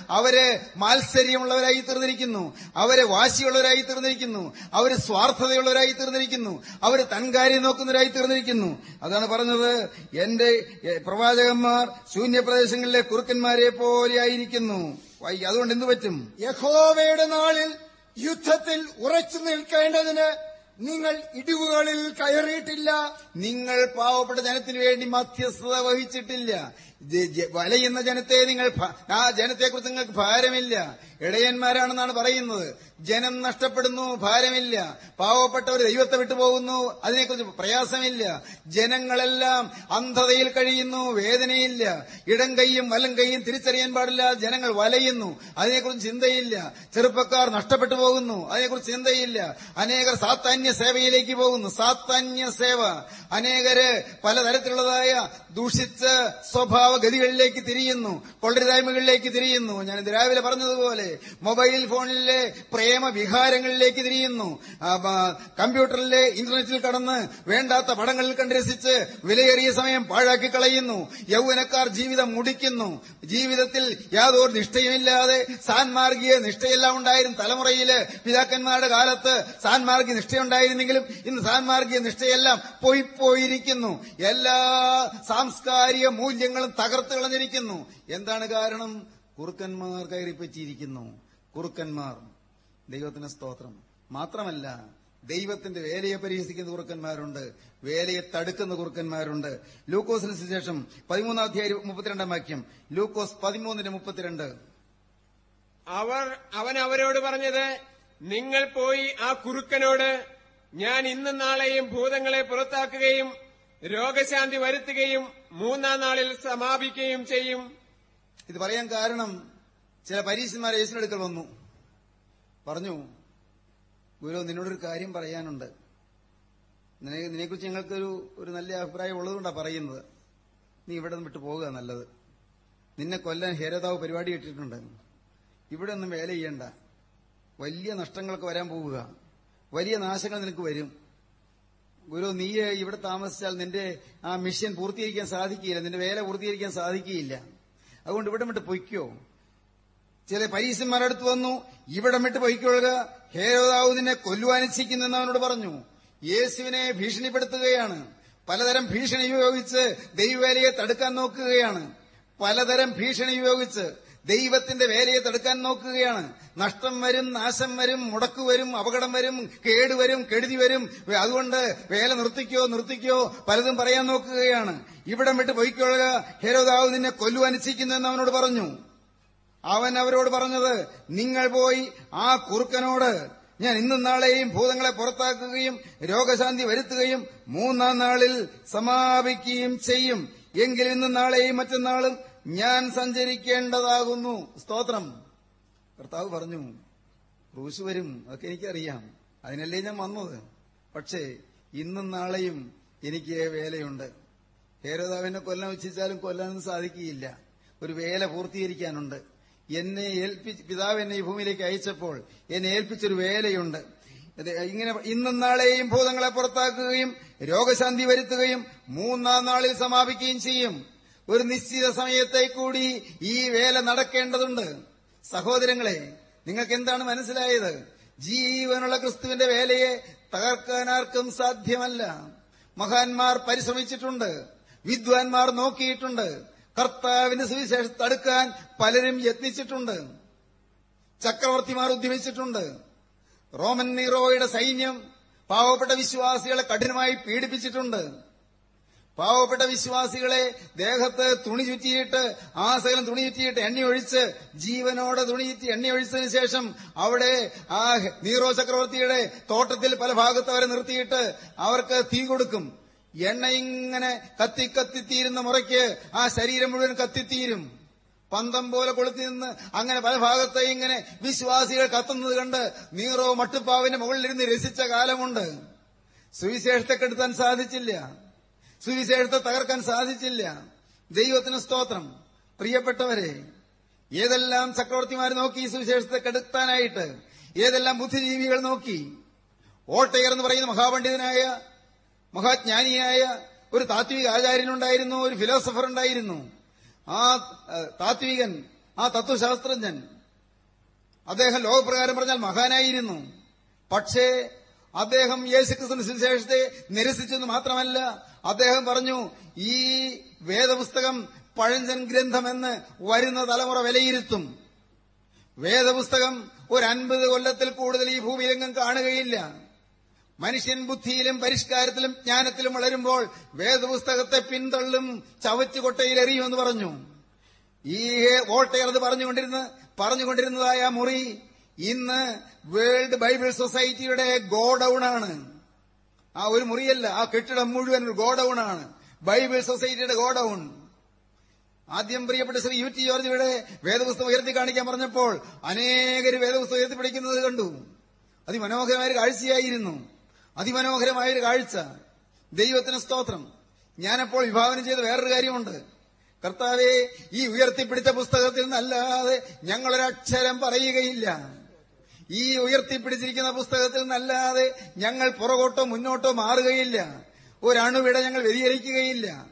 അവർ മാത്സര്യമുള്ളവരായി തീർന്നിരിക്കുന്നു. അവർ വാശിയുള്ളവരായി തീർന്നിരിക്കുന്നു. അവർ സ്വാർത്ഥതയുള്ളവരായി തീർന്നിരിക്കുന്നു. അവർ തൻകാര്യം നോക്കുന്നവരായി തീർന്നിരിക്കുന്നു. അതാണ് പറഞ്ഞത് എന്റെ പ്രവാചകന്മാർ ശൂന്യപ്രദേശങ്ങളിലെ കുറുക്കന്മാരെ പോലെയായിരിക്കുന്നു അതുകൊണ്ട് എന്തു പറ്റും? യഹോവയുടെ നാളിൽ യുദ്ധത്തിൽ ഉറച്ചു നിൽക്കേണ്ടതിന് നിങ്ങൾ ഇടിവുകളിൽ കയറിയിട്ടില്ല. നിങ്ങൾ പാവപ്പെട്ട ജനത്തിനു വേണ്ടി മധ്യസ്ഥത വഹിച്ചിട്ടില്ല. വലയുന്ന ജനത്തെ നിങ്ങൾ ആ ജനത്തെക്കുറിച്ച് നിങ്ങൾക്ക് ഭാരമില്ല. ഇടയന്മാരാണെന്നാണ് പറയുന്നത്. ജനം നഷ്ടപ്പെടുന്നു ഭാരമില്ല. പാവപ്പെട്ടവർ ദൈവത്തെ വിട്ടുപോകുന്നു അതിനെക്കുറിച്ച് പ്രയാസമില്ല. ജനങ്ങളെല്ലാം അന്ധതയിൽ കഴിയുന്നു വേദനയില്ല. ഇടം കൈയും വലം കൈയും തിരിച്ചറിയാൻ പാടില്ല ജനങ്ങൾ വലയുന്നു അതിനെക്കുറിച്ച് ചിന്തയില്ല. ചെറുപ്പക്കാർ നഷ്ടപ്പെട്ടു പോകുന്നു അതിനെക്കുറിച്ച് ചിന്തയില്ല. അനേകർ സാത്താന്യ സേവയിലേക്ക് പോകുന്നു സാത്താന്യ സേവ. അനേകര് പലതരത്തിലുള്ളതായ ദൂഷിച്ച സ്വഭാവഗതികളിലേക്ക് തിരിയുന്നു കൊള്ളരുതായ്മകളിലേക്ക് തിരിയുന്നു. ഞാൻ രാവിലെ പറഞ്ഞതുപോലെ മൊബൈൽ ഫോണിലെ പ്രേമവിഹാരങ്ങളിലേക്ക് തിരിയുന്നു കമ്പ്യൂട്ടറിലെ ഇന്റർനെറ്റിൽ കടന്ന് വേണ്ടാത്ത പടങ്ങളിൽ കണ്ട് രസിച്ച് വിലയേറിയ സമയം പാഴാക്കി കളയുന്നു. യൗവനക്കാർ ജീവിതം മുടിക്കുന്നു. ജീവിതത്തിൽ യാതൊരു നിഷ്ഠയുമില്ലാതെ സാൻമാർഗീയ നിഷ്ഠയെല്ലാം ഉണ്ടായിരുന്നു തലമുറയിൽ പിതാക്കന്മാരുടെ കാലത്ത് സാൻമാർഗീയ നിഷ്ഠയുണ്ടായിരുന്നെങ്കിലും ഇന്ന് സാൻമാർഗീയ നിഷ്ഠയെല്ലാം പോയി പോയിരിക്കുന്നു എല്ലാ സാംസ്കാരിക മൂല്യങ്ങളും തകർത്ത് കളഞ്ഞിരിക്കുന്നു. എന്താണ് കാരണം? കുറുക്കന്മാർ കയറിപ്പറ്റിയിരിക്കുന്നു. കുറുക്കന്മാർ. ദൈവത്തിന് സ്തോത്രം. മാത്രമല്ല ദൈവത്തിന്റെ വേലയെ പരിഹസിക്കുന്ന കുറുക്കന്മാരുണ്ട് വേലയെ തടുക്കുന്ന കുറുക്കന്മാരുണ്ട്. ലൂക്കോസിന് ശേഷം പതിമൂന്നാം അധ്യായം മുപ്പത്തിരണ്ടാം വാക്യം. ലൂക്കോസ് പതിമൂന്നിന്റെ മുപ്പത്തിരണ്ട്. അവർ അവൻ അവരോട് പറഞ്ഞത് നിങ്ങൾ പോയി ആ കുറുക്കനോട് ഞാൻ ഇന്നും നാളെയും ഭൂതങ്ങളെ പുറത്താക്കുകയും രോഗശാന്തി വരുത്തുകയും മൂന്നാം നാളിൽ സമാപിക്കുകയും ചെയ്യും. ഇത് പറയാൻ കാരണം ചില പരീക്ഷന്മാർ യേശുവിനടുക്കൽ വന്നു. പറഞ്ഞു ഗുരു നിന്നോടൊരു കാര്യം പറയാനുണ്ട്. നിനെക്കുറിച്ച് ഞങ്ങൾക്കൊരു ഒരു നല്ല അഭിപ്രായം ഉള്ളതുകൊണ്ടാണ് പറയുന്നത്. നീ ഇവിടെ നിന്ന് വിട്ടു പോകുക നല്ലത്. നിന്നെ കൊല്ലാൻ ഹേരതാവ് പരിപാടി ഇട്ടിട്ടുണ്ട്. ഇവിടെ ഒന്നും വേല ചെയ്യണ്ട. വലിയ നഷ്ടങ്ങളൊക്കെ വരാൻ പോവുക. വലിയ നാശങ്ങൾ നിനക്ക് വരും. ഗുരു നീ ഇവിടെ താമസിച്ചാൽ നിന്റെ ആ മിഷൻ പൂർത്തീകരിക്കാൻ സാധിക്കില്ല നിന്റെ വേല പൂർത്തീകരിക്കാൻ സാധിക്കില്ല അതുകൊണ്ട് ഇവിടെ വിട്ട് പൊയ്ക്കോ. ചില പരീസന്മാരുടെ അടുത്ത് വന്നു ഇവിടെ വിട്ട് പൊയ്ക്കൊള്ളുക. ഹേരോദാവ് നിന്നെ കൊല്ലുവാനിച്ഛിക്കുന്നെന്ന് അവനോട് പറഞ്ഞു. യേശുവിനെ ഭീഷണിപ്പെടുത്തുകയാണ്. പലതരം ഭീഷണി ഉപയോഗിച്ച് ദൈവവേലയെ തടുക്കാൻ നോക്കുകയാണ്. പലതരം ഭീഷണി ഉപയോഗിച്ച് ദൈവത്തിന്റെ വേലയെ തടുക്കാൻ നോക്കുകയാണ്. നഷ്ടം വരും നാശം വരും മുടക്കു വരും അപകടം വരും കേടുവരും കെടുതി വരും. അതുകൊണ്ട് വേല നിർത്തിക്കോ നിർത്തിക്കോ പലതും പറയാൻ നോക്കുകയാണ്. ഇവിടം വിട്ട് പൊയ്ക്കൊള്ളുക. ഹേരോദാവ് നിന്നെ കൊല്ലുവാനിച്ഛിക്കുന്നെന്ന് അവനോട് പറഞ്ഞു. അവൻ അവരോട് പറഞ്ഞത് നിങ്ങൾ പോയി ആ കുറുക്കനോട് ഞാൻ ഇന്നും നാളെയും ഭൂതങ്ങളെ പുറത്താക്കുകയും രോഗശാന്തി വരുത്തുകയും മൂന്നാം നാളിൽ സമാപിക്കുകയും ചെയ്യും. എങ്കിൽ ഇന്നും നാളെയും മറ്റന്നാളും ഞാൻ സഞ്ചരിക്കേണ്ടതാകുന്നു. സ്തോത്രം. കർത്താവ് പറഞ്ഞു ക്രൂശ് വരും അതൊക്കെ എനിക്കറിയാം. അതിനല്ലേ ഞാൻ വന്നത്? പക്ഷേ ഇന്നും നാളെയും എനിക്ക് വേലയുണ്ട്. ഹേരോദാവിനെ കൊല്ലാൻ വെച്ചാലും കൊല്ലാനൊന്നും സാധിക്കുകയില്ല. ഒരു വേല പൂർത്തീകരിക്കാനുണ്ട്. എന്നെ ഏൽപ്പി പിതാവ് എന്നെ ഈ ഭൂമിയിലേക്ക് അയച്ചപ്പോൾ എന്നെ ഏൽപ്പിച്ചൊരു വേലയുണ്ട്. ഇങ്ങനെ ഇന്നും നാളെയും ഭൂതങ്ങളെ പുറത്താക്കുകയും രോഗശാന്തി വരുത്തുകയും മൂന്നാം നാളിൽ സമാപിക്കുകയും ചെയ്യും. ഒരു നിശ്ചിത സമയത്തെ കൂടി ഈ വേല നടക്കേണ്ടതുണ്ട്. സഹോദരങ്ങളെ നിങ്ങൾക്ക് എന്താണ് മനസ്സിലായത്? ജീവനുള്ള ക്രിസ്തുവിന്റെ വേലയെ തകർക്കാനാർക്കും സാധ്യമല്ല. മഹാന്മാർ പരിശ്രമിച്ചിട്ടുണ്ട്. വിദ്വാൻമാർ നോക്കിയിട്ടുണ്ട്. കർത്താവിന്റെ സുവിശേഷം തടുക്കാൻ പലരും യത്നിച്ചിട്ടുണ്ട്. ചക്രവർത്തിമാർ ഉദ്യമിച്ചിട്ടുണ്ട്. റോമൻ നീറോയുടെ സൈന്യം പാവപ്പെട്ട വിശ്വാസികളെ കഠിനമായി പീഡിപ്പിച്ചിട്ടുണ്ട്. പാവപ്പെട്ട വിശ്വാസികളെ ദേഹത്ത് തുണി ചുറ്റിയിട്ട് ആസകലം സകലം തുണി ചുറ്റിയിട്ട് എണ്ണയൊഴിച്ച് ജീവനോടെ തുണി ചുറ്റി എണ്ണയൊഴിച്ചതിന് ശേഷം അവിടെ ആ നീറോ ചക്രവർത്തിയുടെ തോട്ടത്തിൽ പല ഭാഗത്ത് അവരെ നിർത്തിയിട്ട് അവർക്ക് തീ കൊടുക്കും. എണ്ണ ഇങ്ങനെ കത്തി കത്തിത്തീരുന്ന മുറയ്ക്ക് ആ ശരീരം മുഴുവൻ കത്തിത്തീരും പന്തം പോലെ കൊളുത്തി നിന്ന് അങ്ങനെ പല ഭാഗത്തെ ഇങ്ങനെ വിശ്വാസികൾ കത്തുന്നത് കണ്ട് നീറോ മട്ടുപ്പാവിന്റെ മുകളിലിരുന്ന് രസിച്ച കാലമുണ്ട്. സുവിശേഷത്തെ കെടുത്താൻ സാധിച്ചില്ല. സുവിശേഷത്തെ തകർക്കാൻ സാധിച്ചില്ല. ദൈവത്തിന് സ്തോത്രം. പ്രിയപ്പെട്ടവരെ ഏതെല്ലാം ചക്രവർത്തിമാർ നോക്കി സുവിശേഷത്തെ കെടുത്താനായിട്ട് ഏതെല്ലാം ബുദ്ധിജീവികൾ നോക്കി? ഓട്ടയർ എന്ന് പറയുന്ന മഹാപണ്ഡിതനായ മഹാജ്ഞാനിയായ ഒരു താത്വിക ആചാര്യനുണ്ടായിരുന്നു ഒരു ഫിലോസഫർ ഉണ്ടായിരുന്നു. ആ താത്വികൻ ആ തത്വശാസ്ത്രജ്ഞൻ അദ്ദേഹം ലോകപ്രകാരം പറഞ്ഞാൽ മഹാനായിരുന്നു. പക്ഷേ അദ്ദേഹം യേശുക്രിസ്തുവിന്റെ സുവിശേഷത്തെ നിരസിച്ചെന്ന് മാത്രമല്ല അദ്ദേഹം പറഞ്ഞു ഈ വേദപുസ്തകം പഴഞ്ചൻ ഗ്രന്ഥമെന്ന് വരുന്ന തലമുറ വിലയിരുത്തും. വേദപുസ്തകം ഒരു അൻപത് കൊല്ലത്തിൽ കൂടുതൽ ഈ ഭൂമിയിലെങ്ങും കാണുകയില്ല. മനുഷ്യൻ ബുദ്ധിയിലും പരിഷ്കാരത്തിലും ജ്ഞാനത്തിലും വളരുമ്പോൾ വേദപുസ്തകത്തെ പിന്തള്ളും ചവറ്റുകൊട്ടയിൽ എറിയുമെന്ന് പറഞ്ഞു. ഈ വോൾട്ടയർ അത് പറഞ്ഞുകൊണ്ടിരുന്ന പറഞ്ഞുകൊണ്ടിരുന്നതായ മുറി ഇന്ന് വേൾഡ് ബൈബിൾ സൊസൈറ്റിയുടെ ഗോഡൌൺ ആണ് ആ ഒരു മുറിയല്ല ആ കെട്ടിടം മുഴുവൻ ഒരു ഗോഡൌൺ ആണ് ബൈബിൾ സൊസൈറ്റിയുടെ ഗോഡൌൺ. ആദ്യം പ്രിയപ്പെട്ട ശ്രീ യു ടി ജോർജ് ഇവിടെ വേദപുസ്തകം ഉയർത്തി കാണിക്കാൻ പറഞ്ഞപ്പോൾ അനേകർ വേദപുസ്തകം ഉയർത്തി കണ്ടു. അതിമനോഹരമായ കാഴ്ചയായിരുന്നു. അതിമനോഹരമായ ഒരു കാഴ്ച. ദൈവത്തിന് സ്തോത്രം. ഞാനപ്പോൾ വിഭാവനം ചെയ്ത വേറൊരു കാര്യമുണ്ട്. കർത്താവെ ഈ ഉയർത്തിപ്പിടിച്ച പുസ്തകത്തിൽ നിന്നല്ലാതെ ഞങ്ങളൊരക്ഷരം പറയുകയില്ല. ഈ ഉയർത്തിപ്പിടിച്ചിരിക്കുന്ന പുസ്തകത്തിൽ നിന്നല്ലാതെ ഞങ്ങൾ പുറകോട്ടോ മുന്നോട്ടോ മാറുകയില്ല. ഒരണുവിട ഞങ്ങൾ വ്യതിചരിക്കുകയില്ല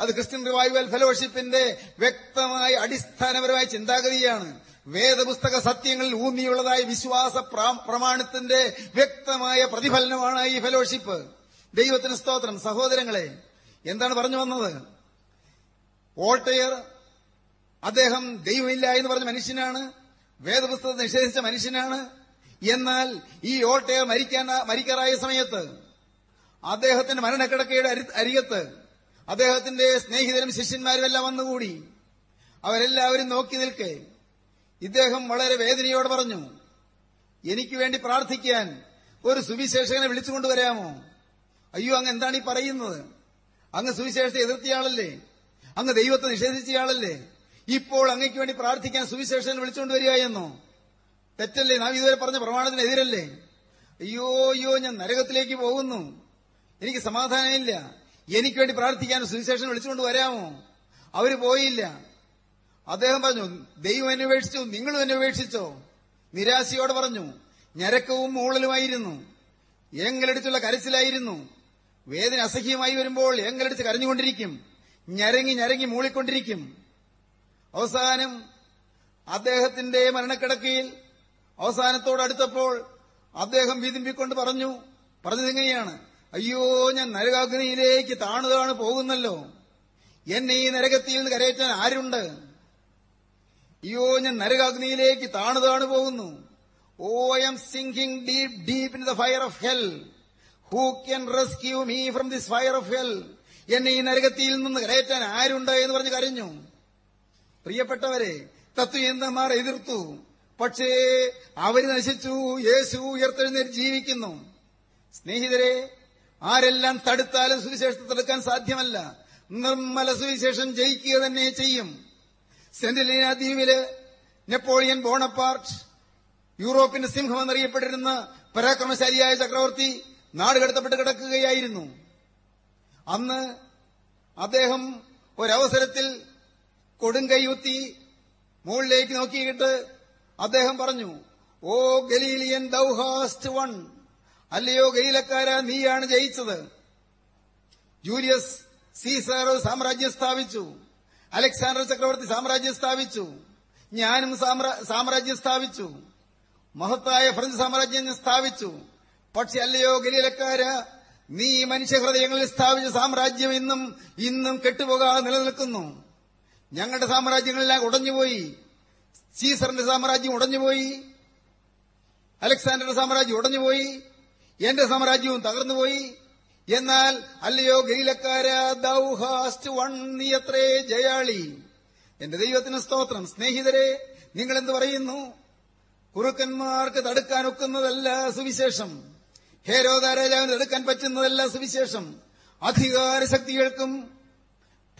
അത് ക്രിസ്ത്യൻ റിവൈവൽ ഫെലോഷിപ്പിന്റെ വ്യക്തമായ അടിസ്ഥാനപരമായ ചിന്താഗതിയാണ്. വേദപുസ്തക സത്യങ്ങളിൽ ഊന്നിയുള്ളതായ വിശ്വാസ പ്രമാണത്തിന്റെ വ്യക്തമായ പ്രതിഫലനമാണ് ഈ ഫെലോഷിപ്പ്. ദൈവത്തിന് സ്തോത്രം. സഹോദരങ്ങളെ എന്താണ് പറഞ്ഞു വന്നത്? വോൾട്ടയർ അദ്ദേഹം ദൈവമില്ല എന്ന് പറഞ്ഞ മനുഷ്യനാണ്. വേദപുസ്തകത്തെ നിഷേധിച്ച മനുഷ്യനാണ്. എന്നാൽ ഈ ഓട്ടയർ മരിക്കാൻ മരിക്കാറായ സമയത്ത് അദ്ദേഹത്തിന്റെ മരണക്കിടക്കയുടെ അരികത്ത് അദ്ദേഹത്തിന്റെ സ്നേഹിതരും ശിഷ്യന്മാരും എല്ലാം വന്നുകൂടി. അവരെല്ലാവരും നോക്കി നിൽക്കെ. ഇദ്ദേഹം വളരെ വേദനയോടെ പറഞ്ഞു എനിക്ക് വേണ്ടി പ്രാർത്ഥിക്കാൻ ഒരു സുവിശേഷകനെ വിളിച്ചുകൊണ്ടുവരാമോ? അയ്യോ അങ്ങ് എന്താണ് ഈ പറയുന്നത്? അങ്ങ് സുവിശേഷത്തെ എതിർത്തിയാളല്ലേ? അങ്ങ് ദൈവത്തെ നിഷേധിച്ചയാളല്ലേ? ഇപ്പോൾ അങ്ങയ്ക്ക് വേണ്ടി പ്രാർത്ഥിക്കാൻ സുവിശേഷകനെ വിളിച്ചുകൊണ്ട് വരിക എന്നോ? തെറ്റല്ലേ? നാം ഇതുവരെ പറഞ്ഞ പ്രമാണത്തിനെതിരല്ലേ? അയ്യോ അയ്യോ ഞാൻ നരകത്തിലേക്ക് പോകുന്നു. എനിക്ക് സമാധാനമില്ല. എനിക്ക് വേണ്ടി പ്രാർത്ഥിക്കാൻ സുവിശേഷൻ വിളിച്ചുകൊണ്ട് വരാമോ അവർ പോയില്ല. അദ്ദേഹം പറഞ്ഞു ദൈവം അന്വേഷിച്ചു നിങ്ങളും അന്വേഷിച്ചോ? നിരാശയോട് പറഞ്ഞു ഞരക്കവും മൂളലുമായിരുന്നു ഏങ്ങലടിച്ചുള്ള കരച്ചിലായിരുന്നു. വേദന അസഹ്യമായി വരുമ്പോൾ ഏങ്ങലടിച്ച് കരഞ്ഞുകൊണ്ടിരിക്കും ഞരങ്ങി ഞരങ്ങി മൂളിക്കൊണ്ടിരിക്കും. അവസാനം അദ്ദേഹത്തിന്റെ മരണക്കിടക്കയിൽ അവസാനത്തോടടുത്തപ്പോൾ അദ്ദേഹം വീതിമ്പിക്കൊണ്ട് പറഞ്ഞു പറഞ്ഞതിങ്ങനെയാണ് അയ്യോ ഞാൻ നരകാഗ്നിയിലേക്ക് താണുതാണ് പോകുന്നല്ലോ. എന്നെ ഈ നരകത്തിൽ നിന്ന് കരയറ്റാൻ ആരുണ്ട്? അയ്യോ ഞാൻ നരകാഗ്നിയിലേക്ക് താണു താണു പോകുന്നു. ഓ I'm sinking deep deep in the fire of hell who can rescue me from this fire of hell എന്നെ ഈ നരകത്തിൽ നിന്ന് കരയറ്റാൻ ആരുണ്ട് എന്ന് പറഞ്ഞ് കരഞ്ഞു. പ്രിയപ്പെട്ടവരെ തത്വചിന്തമാർ എതിർത്തു? പക്ഷേ അവർ നശിച്ചു യേശു ഉയർത്തെഴുന്നേറ്റ് ജീവിക്കുന്നു. സ്നേഹിതരെ ആരെല്ലാം തടുത്താലും സുവിശേഷത്തെ തടുക്കാൻ സാധ്യമല്ല. നിർമ്മല സുവിശേഷം ജയിക്കുക തന്നെ ചെയ്യും. സെന്റലീന ദ്വീപിൽ നെപ്പോളിയൻ ബോണപ്പാർട്ട് യൂറോപ്പിന്റെ സിംഹം എന്നറിയപ്പെട്ടിരുന്ന പരാക്രമശാലിയായ ചക്രവർത്തി നാടുകടത്തപ്പെട്ട് കിടക്കുകയായിരുന്നു. അന്ന് അദ്ദേഹം ഒരവസരത്തിൽ കൊടുങ്കൈയുത്തി മുകളിലേക്ക് നോക്കിയിട്ട് അദ്ദേഹം പറഞ്ഞു oh Galilean thou hast won അല്ലയോ ഗലീലക്കാര നീയാണ് ജയിച്ചത്. ജൂലിയസ് സീസാറോ സാമ്രാജ്യം സ്ഥാപിച്ചു. അലക്സാണ്ടർ ചക്രവർത്തി സാമ്രാജ്യം സ്ഥാപിച്ചു. ഞാനും സാമ്രാ- സാമ്രാജ്യം സ്ഥാപിച്ചു. മഹത്തായ ഫ്രഞ്ച് സാമ്രാജ്യം സ്ഥാപിച്ചു. പക്ഷെ അല്ലയോ ഗലീലക്കാര് നീ മനുഷ്യഹൃദയങ്ങളിൽ സ്ഥാപിച്ച സാമ്രാജ്യം ഇന്നും ഇന്നും കെട്ടുപോകാതെ നിലനിൽക്കുന്നു. ഞങ്ങളുടെ സാമ്രാജ്യങ്ങളെല്ലാം ഉടഞ്ഞുപോയി. സീസറിന്റെ സാമ്രാജ്യം ഉടഞ്ഞുപോയി. അലക്സാണ്ടറിന്റെ സാമ്രാജ്യം ഉടഞ്ഞുപോയി. എന്റെ സാമ്രാജ്യവും തകർന്നുപോയി. എന്നാൽ അല്ലയോ ഹാസ്റ്റ് വൺ ജയാളി. എന്റെ ദൈവത്തിന് സ്തോത്രം. സ്നേഹിതരെ നിങ്ങൾ എന്ത് പറയുന്നു? കുറുക്കന്മാർക്ക് തടുക്കാൻ ഒക്കുന്നതല്ല സുവിശേഷം. ഹേരോദ രാജാവിന് തടുക്കാൻ പറ്റുന്നതല്ല സുവിശേഷം. അധികാര ശക്തികൾക്കും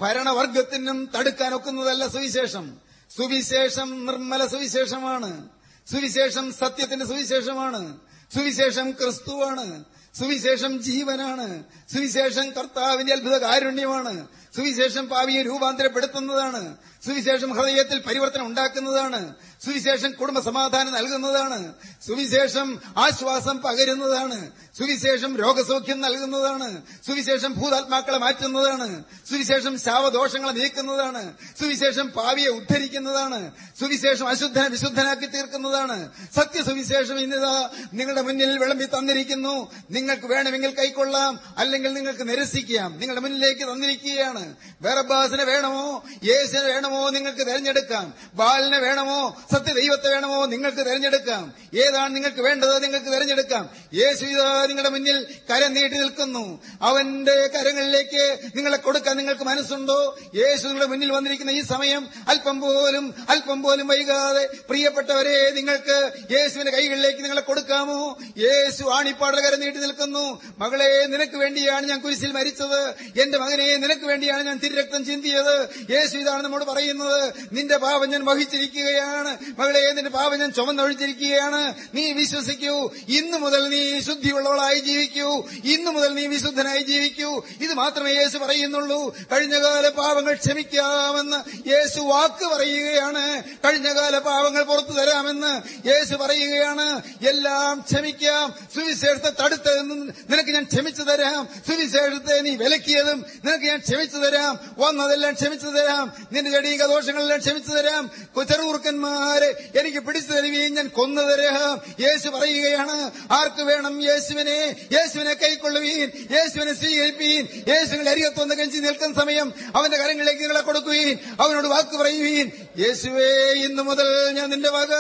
ഭരണവർഗത്തിനും തടുക്കാൻ ഒക്കുന്നതല്ല സുവിശേഷം. സുവിശേഷം നിർമ്മല സുവിശേഷമാണ്. സുവിശേഷം സത്യത്തിന്റെ സുവിശേഷമാണ്. സുവിശേഷം ക്രിസ്തുവാണ്. സുവിശേഷം ജീവനാണ്. സുവിശേഷം കർത്താവിന്റെ അത്ഭുത കാരുണ്യമാണ് സുവിശേഷം പാവിയെ രൂപാന്തരപ്പെടുത്തുന്നതാണ്. സുവിശേഷം ഹൃദയത്തിൽ പരിവർത്തനം ഉണ്ടാക്കുന്നതാണ്. സുവിശേഷം കുടുംബ സമാധാനം നൽകുന്നതാണ്. സുവിശേഷം ആശ്വാസം പകരുന്നതാണ്. സുവിശേഷം രോഗസൗഖ്യം നൽകുന്നതാണ്. സുവിശേഷം ഭൂതാത്മാക്കളെ മാറ്റുന്നതാണ്. സുവിശേഷം ശാവദോഷങ്ങളെ നീക്കുന്നതാണ്. സുവിശേഷം പാവിയെ ഉദ്ധരിക്കുന്നതാണ്. സുവിശേഷം അശുദ്ധനെ വിശുദ്ധനാക്കി തീർക്കുന്നതാണ്. സത്യസുവിശേഷം ഇന്നിതാ നിങ്ങളുടെ മുന്നിൽ വിളമ്പി തന്നിരിക്കുന്നു. നിങ്ങൾക്ക് വേണമെങ്കിൽ കൈക്കൊള്ളാം. അല്ലെങ്കിൽ നിങ്ങൾക്ക് നിരസിക്കാം. നിങ്ങളുടെ മുന്നിലേക്ക് തന്നിരിക്കുകയാണ്. വേറബാസിനെ വേണമോ? യേശുവിനെ വേണമോ നിങ്ങൾക്ക് തിരഞ്ഞെടുക്കാം. ബാലിനെ വേണമോ? സത്യദൈവത്തെ വേണമോ നിങ്ങൾക്ക് തിരഞ്ഞെടുക്കാം. ഏതാണ് നിങ്ങൾക്ക് വേണ്ടത് നിങ്ങൾക്ക് തിരഞ്ഞെടുക്കാം. യേശു നിങ്ങളുടെ മുന്നിൽ കരം നീട്ടി നിൽക്കുന്നു. അവന്റെ കരങ്ങളിലേക്ക് നിങ്ങളെ കൊടുക്കാൻ നിങ്ങൾക്ക് മനസ്സുണ്ടോ? യേശു നിങ്ങളുടെ മുന്നിൽ വന്നിരിക്കുന്ന ഈ സമയം അല്പം പോലും അല്പം പോലും വൈകാതെ പ്രിയപ്പെട്ടവരെ നിങ്ങൾക്ക് യേശുവിന്റെ കൈകളിലേക്ക് നിങ്ങളെ കൊടുക്കാമോ? യേശു ആണിപ്പാടൽ കരം നീട്ടി നിൽക്കുന്നു. മകളെ നിനക്ക് വേണ്ടിയാണ് ഞാൻ കുരിശിൽ മരിച്ചത്. എന്റെ മകനെ നിനക്ക് വേണ്ടിയാണ് ഞാൻ തിരുരക്തം ചിന്തിയത്. യേശു ഇതാണ് നമ്മോട് പറയുന്നത്. നിന്റെ പാപം ഞാൻ വഹിച്ചിരിക്കുകയാണ്. മകളെ നിന്റെ പാപം ഞാൻ ചുമന്നൊഴിച്ചിരിക്കുകയാണ്. നീ വിശ്വസിക്കൂ. ഇന്നു മുതൽ നീ ശുദ്ധിയുള്ളവളായി ജീവിക്കൂ. ഇന്നു മുതൽ നീ വിശുദ്ധനായി ജീവിക്കൂ. ഇത് മാത്രമേ യേശു പറയുന്നുള്ളൂ. കഴിഞ്ഞകാല പാപങ്ങൾ ക്ഷമിക്കാമെന്ന് യേശു വാക്ക് പറയുകയാണ്. കഴിഞ്ഞകാല പാപങ്ങൾ പുറത്തു തരാമെന്ന് യേശു പറയുകയാണ്. എല്ലാം ക്ഷമിക്കാം. സുവിശേഷത്തെ തടുത്തതെന്നും നിനക്ക് ഞാൻ ക്ഷമിച്ചു തരാം. സുവിശേഷത്തെ നീ വിലക്കിയതും നിനക്ക് ഞാൻ ക്ഷമിച്ചു തരാം. വന്നതെല്ലാം ക്ഷമിച്ചു തരാം. നിന്റെ ജടീക ദോഷങ്ങളെല്ലാം ക്ഷമിച്ചു തരാം. ചെറുകുറുക്കന്മാരെ എനിക്ക് പിടിച്ചു തരുകയും ഞാൻ കൊന്നു തരാം. യേശു പറയുകയാണ് ആർക്ക് വേണം യേശുവിനെ? യേശുവിനെ കൈക്കൊള്ളുകയും യേശുവിനെ സ്വീകരിപ്പീൻ. യേശുവിന്റെ അരികത്തൊന്ന് കഞ്ചി നിൽക്കുന്ന സമയം അവന്റെ കരങ്ങളിലേക്ക് നിങ്ങളെ കൊടുക്കുകയും അവനോട് വാക്ക് പറയുവീൻ. യേശുവേ ഇന്നു മുതൽ ഞാൻ നിന്റെ വക.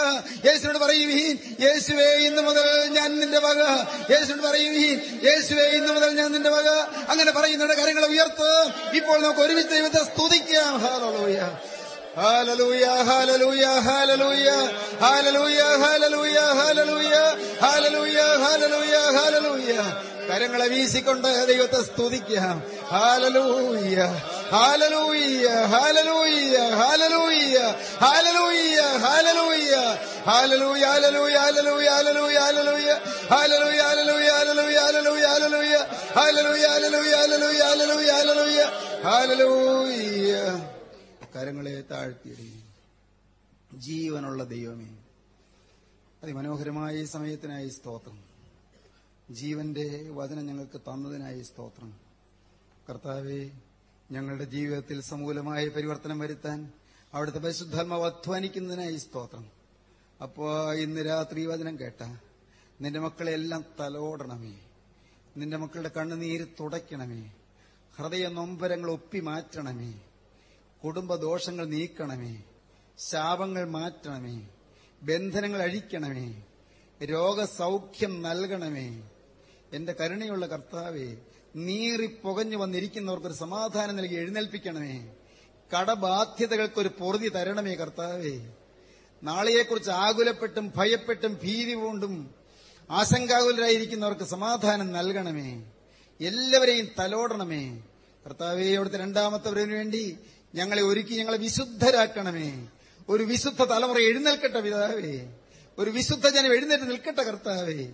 യേശുവിനോട് പറയുവീൻ യേശുവേ ഇന്നു മുതൽ ഞാൻ നിന്റെ വക. യേശുവിനോട് പറയുവീൻ യേശുവേ ഇന്നു മുതൽ ഞാൻ നിന്റെ വക. അങ്ങനെ പറയുന്നവരുടെ കാര്യങ്ങൾ ഉയർത്ത് ഇപ്പോൾ നമുക്ക് ഒരുമിച്ച് ദൈവത്തെ സ്തുതിക്കാം. Hallelujah hallelujah hallelujah hallelujah hallelujah hallelujah hallelujah hallelujah hallelujah hallelujah കരങ്ങളെ വീശിക്കൊണ്ട് ദൈവത്തെ സ്തുതിക്കാം. കരങ്ങളെ താഴ്ത്തിയിടുകയും ജീവനുള്ള ദൈവമേ അതിമനോഹരമായ ഈ സമയത്തിനായി സ്തോത്രം ജീവന്റെ വചനം ഞങ്ങൾക്ക് തന്നതിനായി സ്തോത്രം കർത്താവെ ഞങ്ങളുടെ ജീവിതത്തിൽ സമൂലമായ പരിവർത്തനം വരുത്താൻ അവിടുത്തെ പരിശുദ്ധാത്മാവ് അധ്വാനിക്കുന്നതിനായി സ്തോത്രം. അപ്പോ ഇന്ന് രാത്രി വചനം കേട്ട നിന്റെ മക്കളെ എല്ലാം തലോടണമേ. നിന്റെ മക്കളുടെ കണ്ണുനീര് തുടയ്ക്കണമേ. ഹൃദയ നൊമ്പരങ്ങൾ ഒപ്പി മാറ്റണമേ. കുടുംബദോഷങ്ങൾ നീക്കണമേ. ശാപങ്ങൾ മാറ്റണമേ. ബന്ധനങ്ങൾ അഴിക്കണമേ. രോഗസൗഖ്യം നൽകണമേ. എന്റെ കരുണയുള്ള കർത്താവെ നീറി പുകഞ്ഞു വന്നിരിക്കുന്നവർക്കൊരു സമാധാനം നൽകി എഴുന്നേൽപ്പിക്കണമേ. കടബാധ്യതകൾക്കൊരു പൊറുതി തരണമേ കർത്താവേ. നാളെയെക്കുറിച്ച് ആകുലപ്പെട്ടും ഭയപ്പെട്ടും ഭീതി കൊണ്ടും ആശങ്കാകുലരായിരിക്കുന്നവർക്ക് സമാധാനം നൽകണമേ. എല്ലാവരെയും തലോടണമേ. കർത്താവെ അവിടുത്തെ രണ്ടാമത്തവരതിനു വേണ്ടി ഞങ്ങളെ ഒരുക്കി ഞങ്ങളെ വിശുദ്ധരാക്കണമേ. ഒരു വിശുദ്ധ തലമുറ എഴുന്നേൽക്കട്ടെ പിതാവേ. ഒരു വിശുദ്ധ ജനം എഴുന്നേറ്റ് നിൽക്കട്ടെ കർത്താവേ.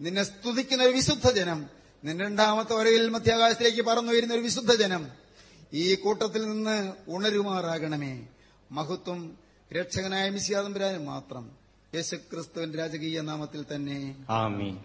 നിന്നെ സ്തുതിക്കുന്ന ഒരു വിശുദ്ധ ജനം രണ്ടാമത്തെ ഒരയിൽ മധ്യാകാശത്തിലേക്ക് പറന്നു വരുന്ന ഒരു വിശുദ്ധ ജനം ഈ കൂട്ടത്തിൽ നിന്ന് ഉണരുമാറാകണമേ. മഹത്വം രക്ഷകനായ മിശിയാതമ്പുരാനും മാത്രം. യേശുക്രിസ്തുവിന്റെ രാജകീയ നാമത്തിൽ തന്നെ. ആമീൻ.